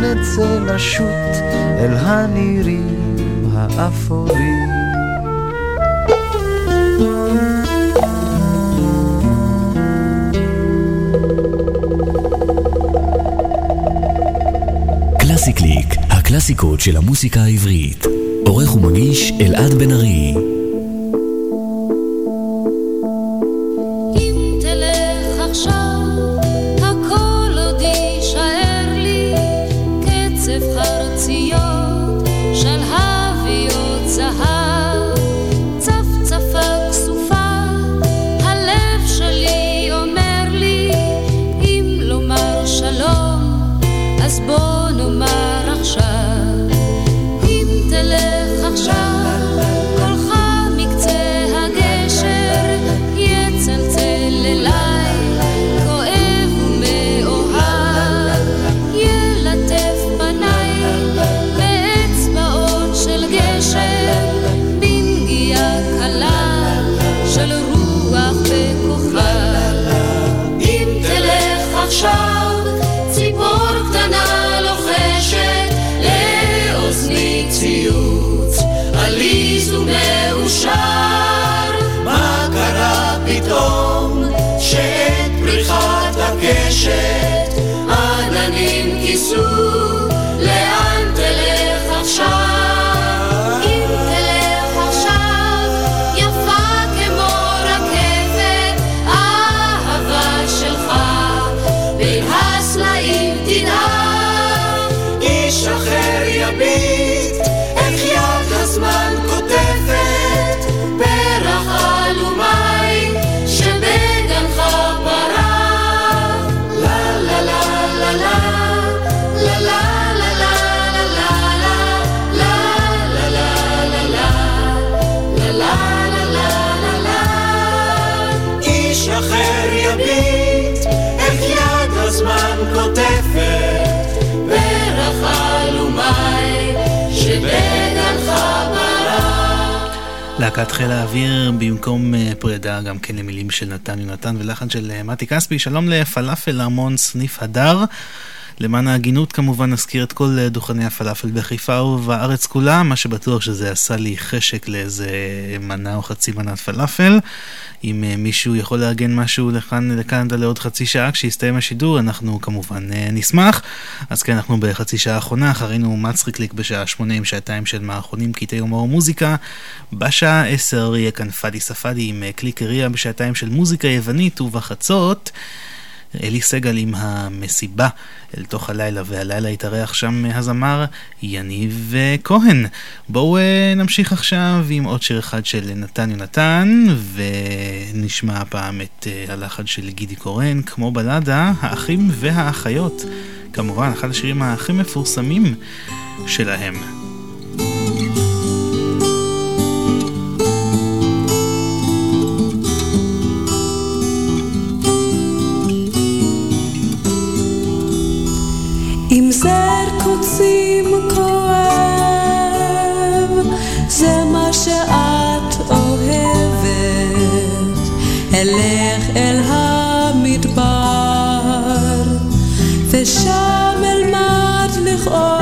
Speaker 31: נצא לשוט אל הנירים האפורים.
Speaker 1: קלאסי קליק, הקלאסיקות של המוסיקה העברית. עורך ומגיש אלעד בן ארי.
Speaker 2: להקת חיל האוויר במקום אה, פרידה, גם כן למילים של נתן יונתן ולחן של אה, מתי כספי. שלום לפלאפל ארמון סניף הדר. למען ההגינות כמובן נזכיר את כל אה, דוכני הפלאפל בחיפה ובארץ כולה, מה שבטוח שזה עשה לי חשק לאיזה מנה או חצי מנת פלאפל. אם אה, מישהו יכול לארגן משהו לכאן לקנדה לעוד חצי שעה כשיסתיים השידור, אנחנו כמובן אה, נשמח. אז כן, אנחנו בחצי שעה האחרונה, אחרינו מצחיקליק בשעה שמונה עם שעתיים של מערכונים קטעי הומור ומוזיקה. בשעה עשר יהיה כאן פאדי ספאדי עם קליקריה בשעתיים של מוזיקה יוונית ובחצות. אלי סגל עם המסיבה אל תוך הלילה, והלילה יתארח שם הזמר יניב אה, כהן. בואו אה, נמשיך עכשיו עם עוד שיר אחד של נתן יונתן, ונשמע הפעם את אה, הלחן של גידי קורן, כמו בלדה, האחים והאחיות. כמובן, אחד השירים הכי מפורסמים שלהם.
Speaker 19: אם זר קוצים כואב, זה מה שאת אוהבת. אלך אל המדבר, ושם אלמד לכאוב,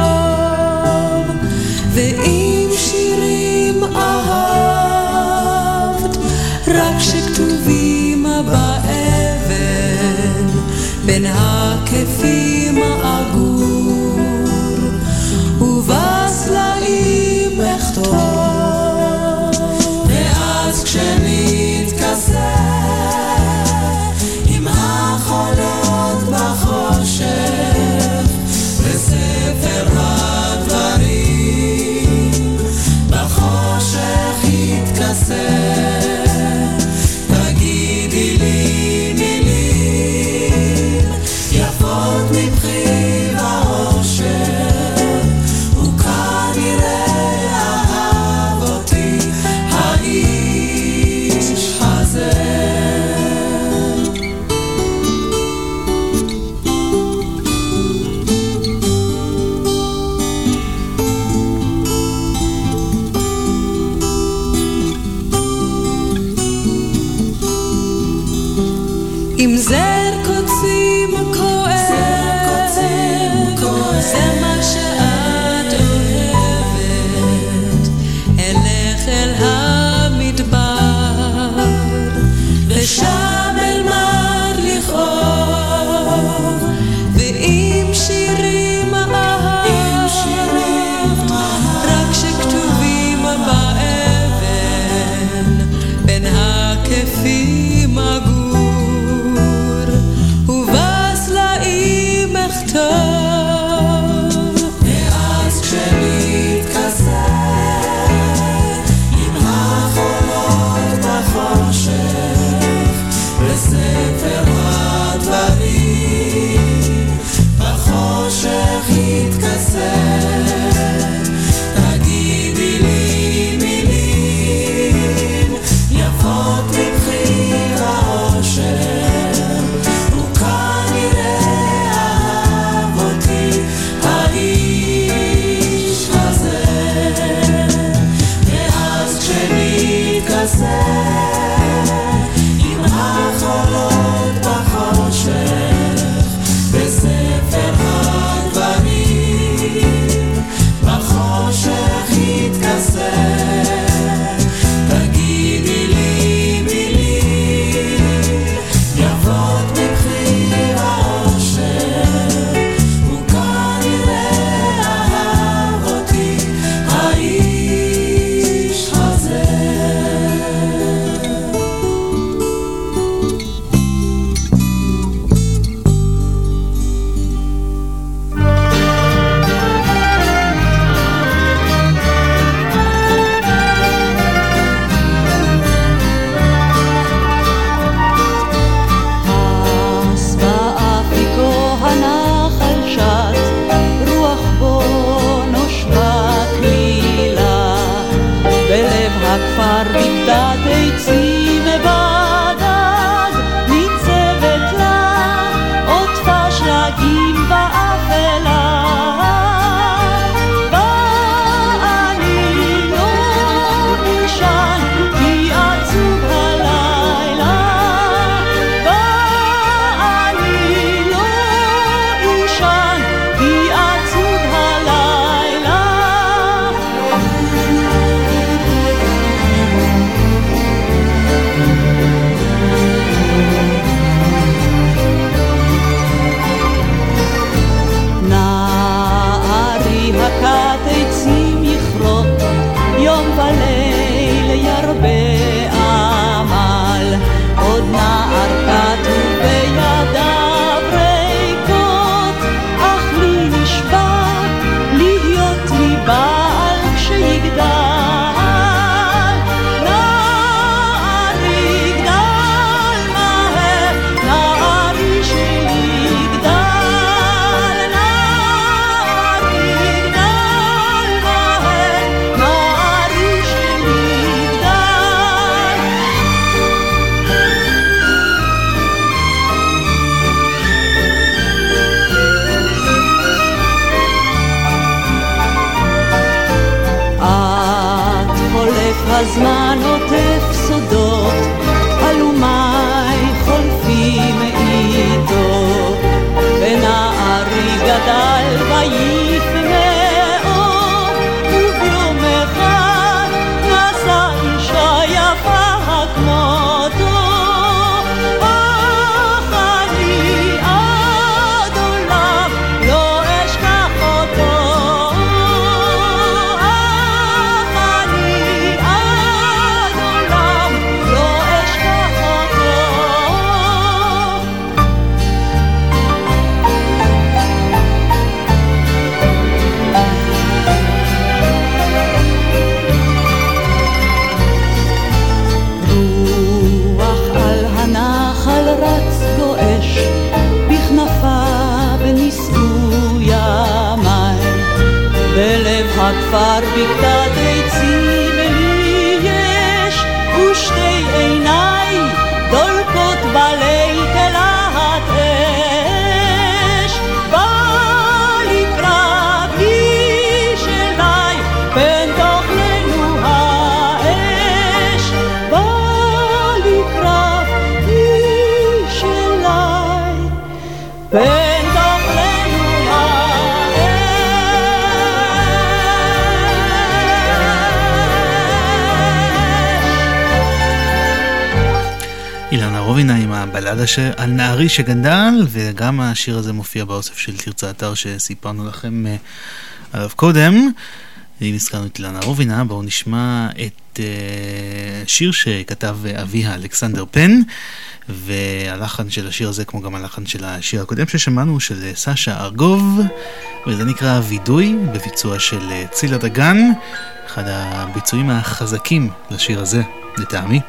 Speaker 2: ש... על נערי שגדל, וגם השיר הזה מופיע באוסף של תרצה אתר שסיפרנו לכם uh, עליו קודם. אם הזכרנו את אילנה רובינה, בואו נשמע את uh, שיר שכתב אביה אלכסנדר פן, והלחן של השיר הזה, כמו גם הלחן של השיר הקודם ששמענו, של סשה ארגוב, וזה נקרא וידוי, בביצוע של צילה דגן, אחד הביצועים החזקים לשיר הזה, לטעמי.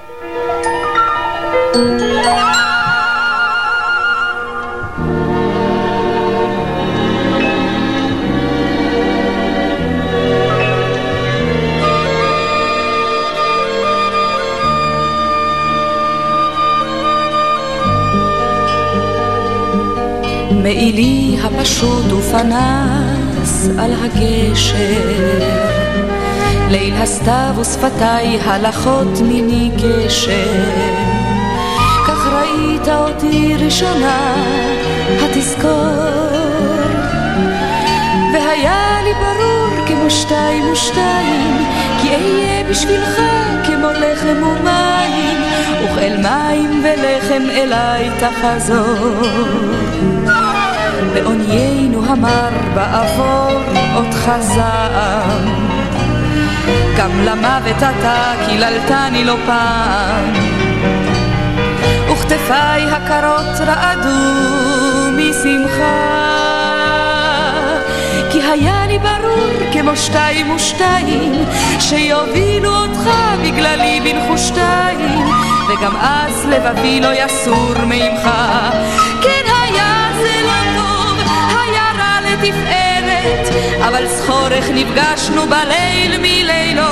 Speaker 3: מעילי הפשוט ופנס על הגשר. ליל הסתיו ושפתיי הלכות מיני גשר. כך ראית אותי ראשונה התזכור. והיה לי ברור כמו שתיים ושתיים כי אהיה בשבילך כמו לחם ומים וכאל מים ולחם אליי תחזור בעוניינו המר בעבור אותך זעם גם למוות אתה קיללתני לא פעם. וכתפיי הקרות רעדו משמחה. כי היה לי ברור כמו שתיים ושתיים שיובילו אותך בגללי בנחושתיים וגם אז לבבי לא יסור ממך. כן לתפארת אבל זכורך נפגשנו בליל מלילות.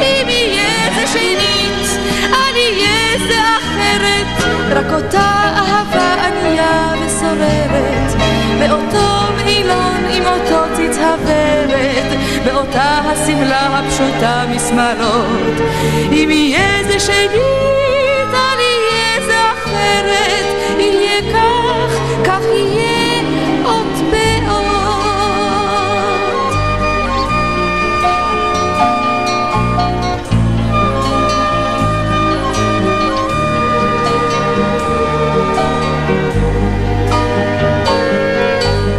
Speaker 3: אם יהיה זה שנית אל יהיה זה אחרת. רק אותה אהבה ענייה וסוררת באותו מעילון עם אותו ציץ הוורד באותה השמלה הפשוטה משמאלות. אם יהיה זה שנית אל יהיה זה אחרת. יהיה כך, כך יהיה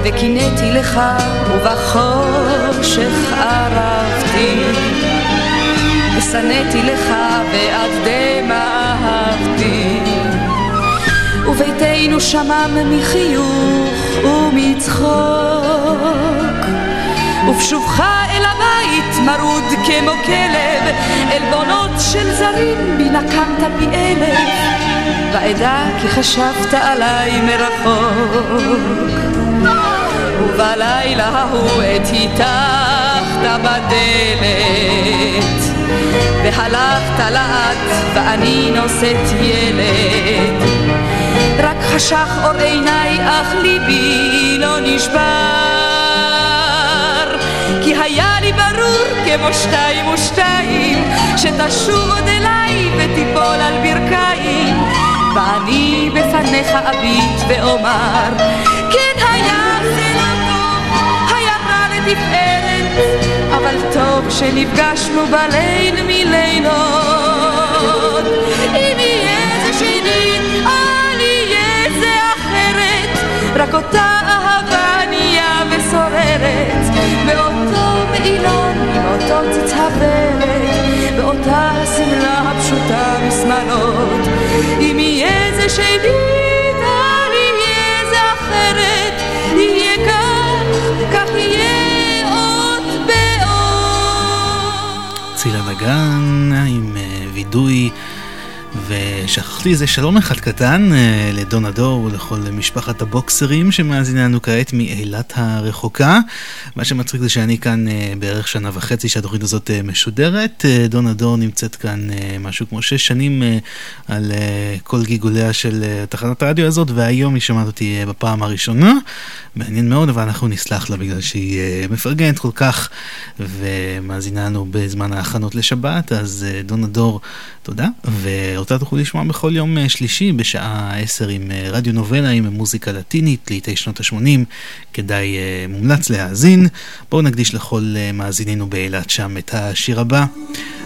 Speaker 3: וקינאתי לך ובחושך ערבתי. ושנאתי לך ועד דמע אהבתי. וביתנו שמם מחיוך ומצחוק. ובשובך אל הבית מרוד כמו כלב עלבונות של זרים בי נקמת פי אלף. ואדע כי חשבת עליי מרחוק ובלילה ההוא עת היתכת בדלת. והלכת לאט ואני נושאת ילד. רק חשך אור עיניי אך ליבי לא נשבר. כי היה לי ברור כמו שתיים ושתיים שתשוב עוד אליי ותיפול על ברכיים. ואני בפניך אביט ואומר טוב שנפגשנו בליל מלילות. אם יהיה זה שנית אל יהיה זה אחרת. רק אותה אהבה ענייה וסוררת באותו מעילון עם אותו ציץ הוורד באותה השמלה הפשוטה משמאלות. אם יהיה זה שנית
Speaker 2: נגן עם אה, וידוי ושכחתי איזה שלום אחד קטן אה, לדונה דור ולכל משפחת הבוקסרים שמאזינה לנו כעת מאילת הרחוקה. מה שמצחיק זה שאני כאן אה, בערך שנה וחצי שהתוכנית הזאת אה, משודרת. דונה נמצאת כאן משהו כמו שש שנים על כל גיגוליה של תחנת הרדיו הזאת והיום היא שמעת אותי בפעם הראשונה. מעניין מאוד אבל אנחנו נסלח לה בגלל שהיא מפרגנת כל כך ומאזינה לנו בזמן ההכנות לשבת אז אה, דונה דור תודה ואותה תוכלו לשמוע בכל יום אה, שלישי בשעה 10 עם אה, רדיו נובלה עם מוזיקה לטינית לעיתי שנות ה-80 כדאי אה, מומלץ להאזין בואו נקדיש לכל מאזיננו באילת שם את השיר הבא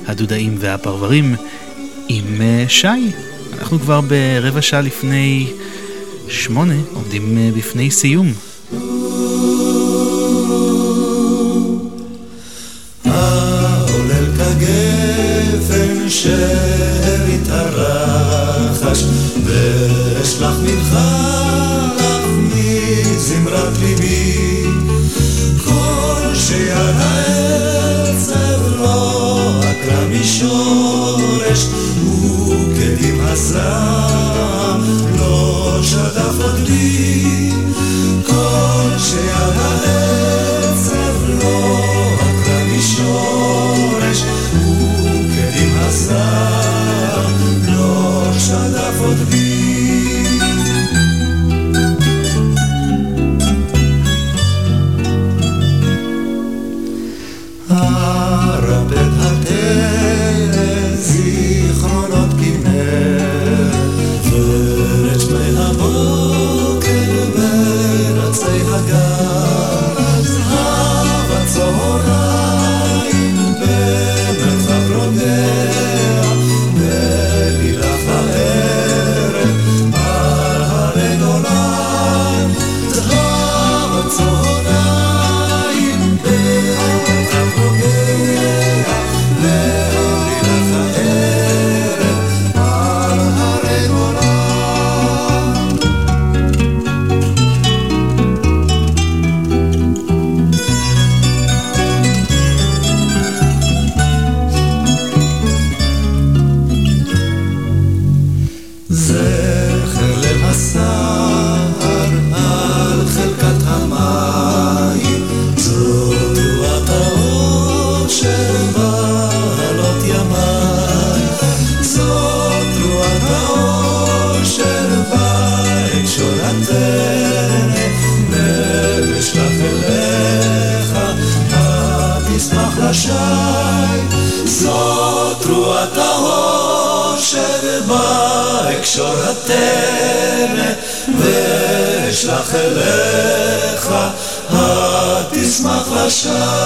Speaker 2: הדודאים והפרברים עם שי. אנחנו כבר ברבע שעה לפני שמונה, עומדים בפני סיום.
Speaker 24: העולל שארית מנחה לך מזמרת ליבי. כל שיד העצב לא עקרה משורש וכדים הזעם
Speaker 2: Shine.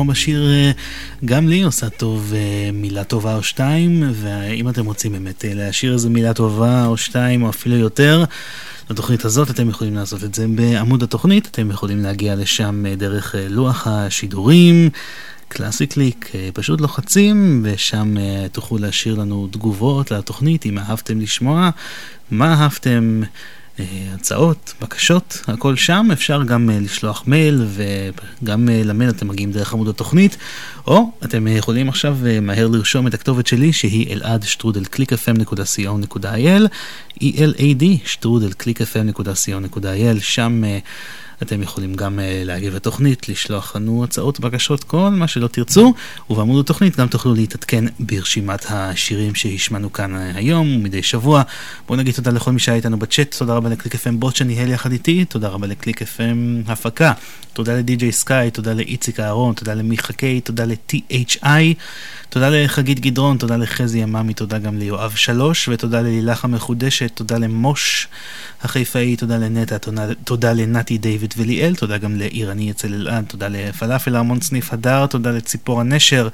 Speaker 2: חום השיר, אה, גם לי עושה טוב אה, מילה טובה או שתיים, ואם אתם רוצים באמת אה, להשאיר איזה מילה טובה או שתיים או אפילו יותר, לתוכנית הזאת אתם יכולים לעשות את זה בעמוד התוכנית, אתם יכולים להגיע לשם דרך לוח השידורים. קלאסי קליק, פשוט לוחצים ושם תוכלו להשאיר לנו תגובות לתוכנית אם אהבתם לשמוע, מה אהבתם, אה, הצעות, בקשות, הכל שם, אפשר גם אה, לשלוח מייל וגם אה, למייל אתם מגיעים דרך עמוד התוכנית, או אתם יכולים עכשיו מהר לרשום את הכתובת שלי שהיא אלעד שטרודל clickfm.co.il, E-L-A-D שטרודל clickfm.co.il, שם אתם יכולים גם להגיב לתוכנית, לשלוח לנו הצעות, בקשות, כל מה שלא תרצו, ובעמוד התוכנית גם תוכלו להתעדכן ברשימת השירים שהשמענו כאן uh, היום ומדי שבוע. בואו נגיד תודה לכל מי שהיה איתנו בצ'אט, תודה רבה לקליק FM בוט שניהל יחד איתי, תודה רבה לקליק FM הפקה, תודה לדי.ג'יי סקאי, תודה לאיציק אהרון, תודה למיכה קיי, תודה ל-THI. תודה לחגית גדרון, תודה לחזי יממי, תודה גם ליואב שלוש, ותודה ללילך המחודשת, תודה למוש החיפאי, תודה לנטע, תודה, לנתי דיוויד וליאל, תודה גם לעירני אצל אלעד, תודה לפלאפל ארמון סניף הדר, תודה לציפור הנשר,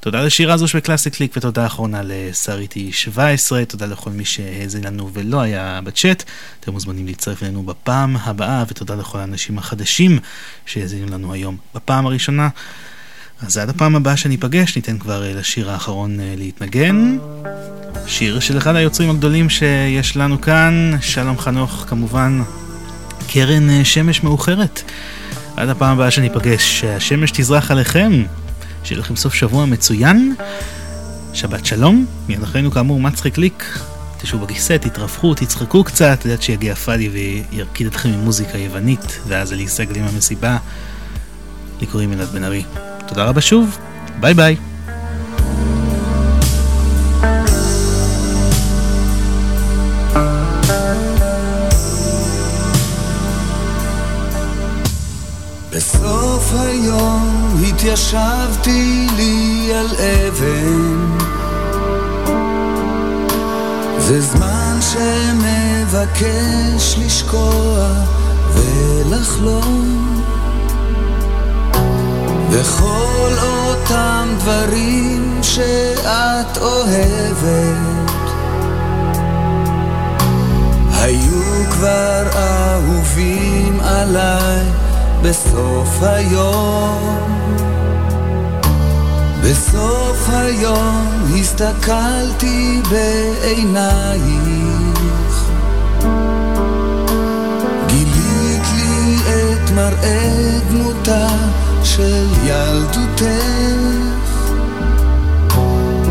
Speaker 2: תודה לשירה זו שבקלאסי קליק, ותודה אחרונה לשריטי 17, תודה לכל מי שהאזין לנו ולא היה בצ'אט, אתם מוזמנים להצטרף אלינו בפעם הבאה, ותודה לכל האנשים החדשים שהאזינו לנו היום בפעם הראשונה. אז עד הפעם הבאה שניפגש, ניתן כבר לשיר האחרון אה, להתנגן. שיר של אחד היוצרים הגדולים שיש לנו כאן, שלום חנוך כמובן, קרן אה, שמש מאוחרת. עד הפעם הבאה שניפגש, שהשמש תזרח עליכם, שיהיה לכם סוף שבוע מצוין, שבת שלום, מיד אחרינו כאמור מצחיק ליק, תשבו בכיסא, תתרווחו, תצחקו קצת, יודעת שיגיע פאדי וירקיד אתכם עם מוזיקה יוונית, ואז אלי סגל עם המסיבה. לי קוראים אלעד בן ארי. תודה רבה שוב, ביי ביי.
Speaker 24: בסוף היום התיישבתי לי על אבן זה זמן שמבקש לשקוע ולחלום. וכל אותם דברים שאת אוהבת היו כבר אהובים עליי בסוף היום בסוף היום הסתכלתי בעינייך. גילית לי את מראה דמותה של ילדותך.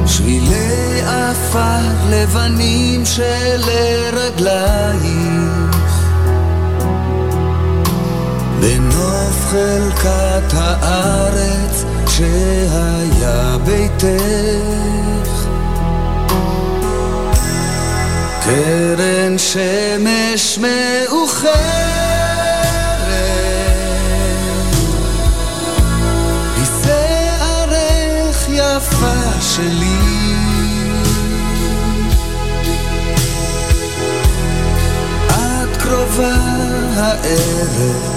Speaker 24: שבילי עפר לבנים שלרגלייך בנוף חלקת הארץ שהיה ביתך. קרן שמש מאוחרת. היפה שלי. את קרובה הערב,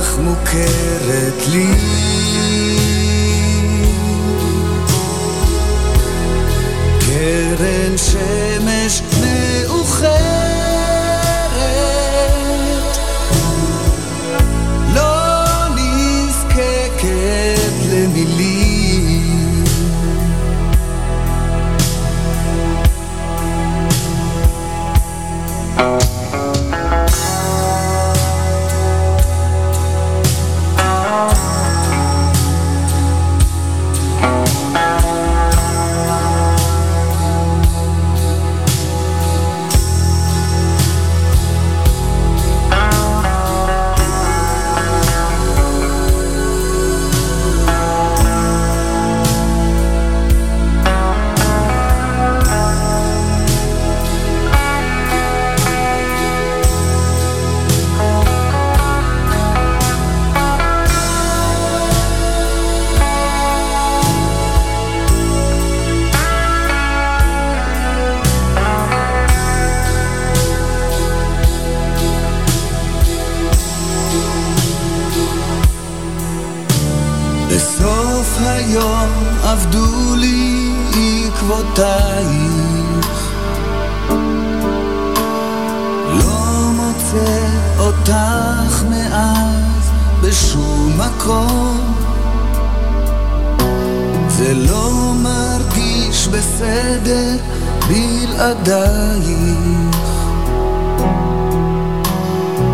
Speaker 24: כך מוכרת לי. קרן שמש מאוחרת עקבותייך לא מוצא אותך מאז בשום מקום. זה לא מרגיש בסדר בלעדייך.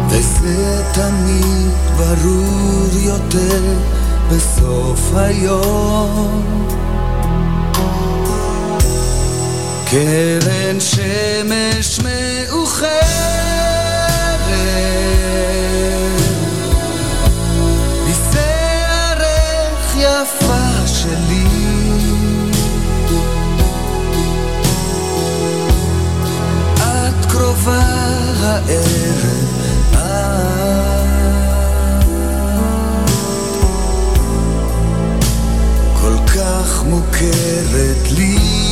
Speaker 24: וזה תמיד ברור יותר בסוף היום קרן שמש מאוחרת. בשערך יפה שלי. את קרובה הערב. כל כך מוכרת לי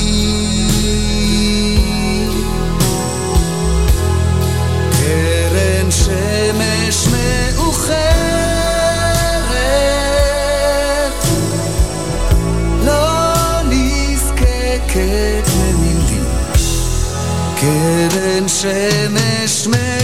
Speaker 24: קרן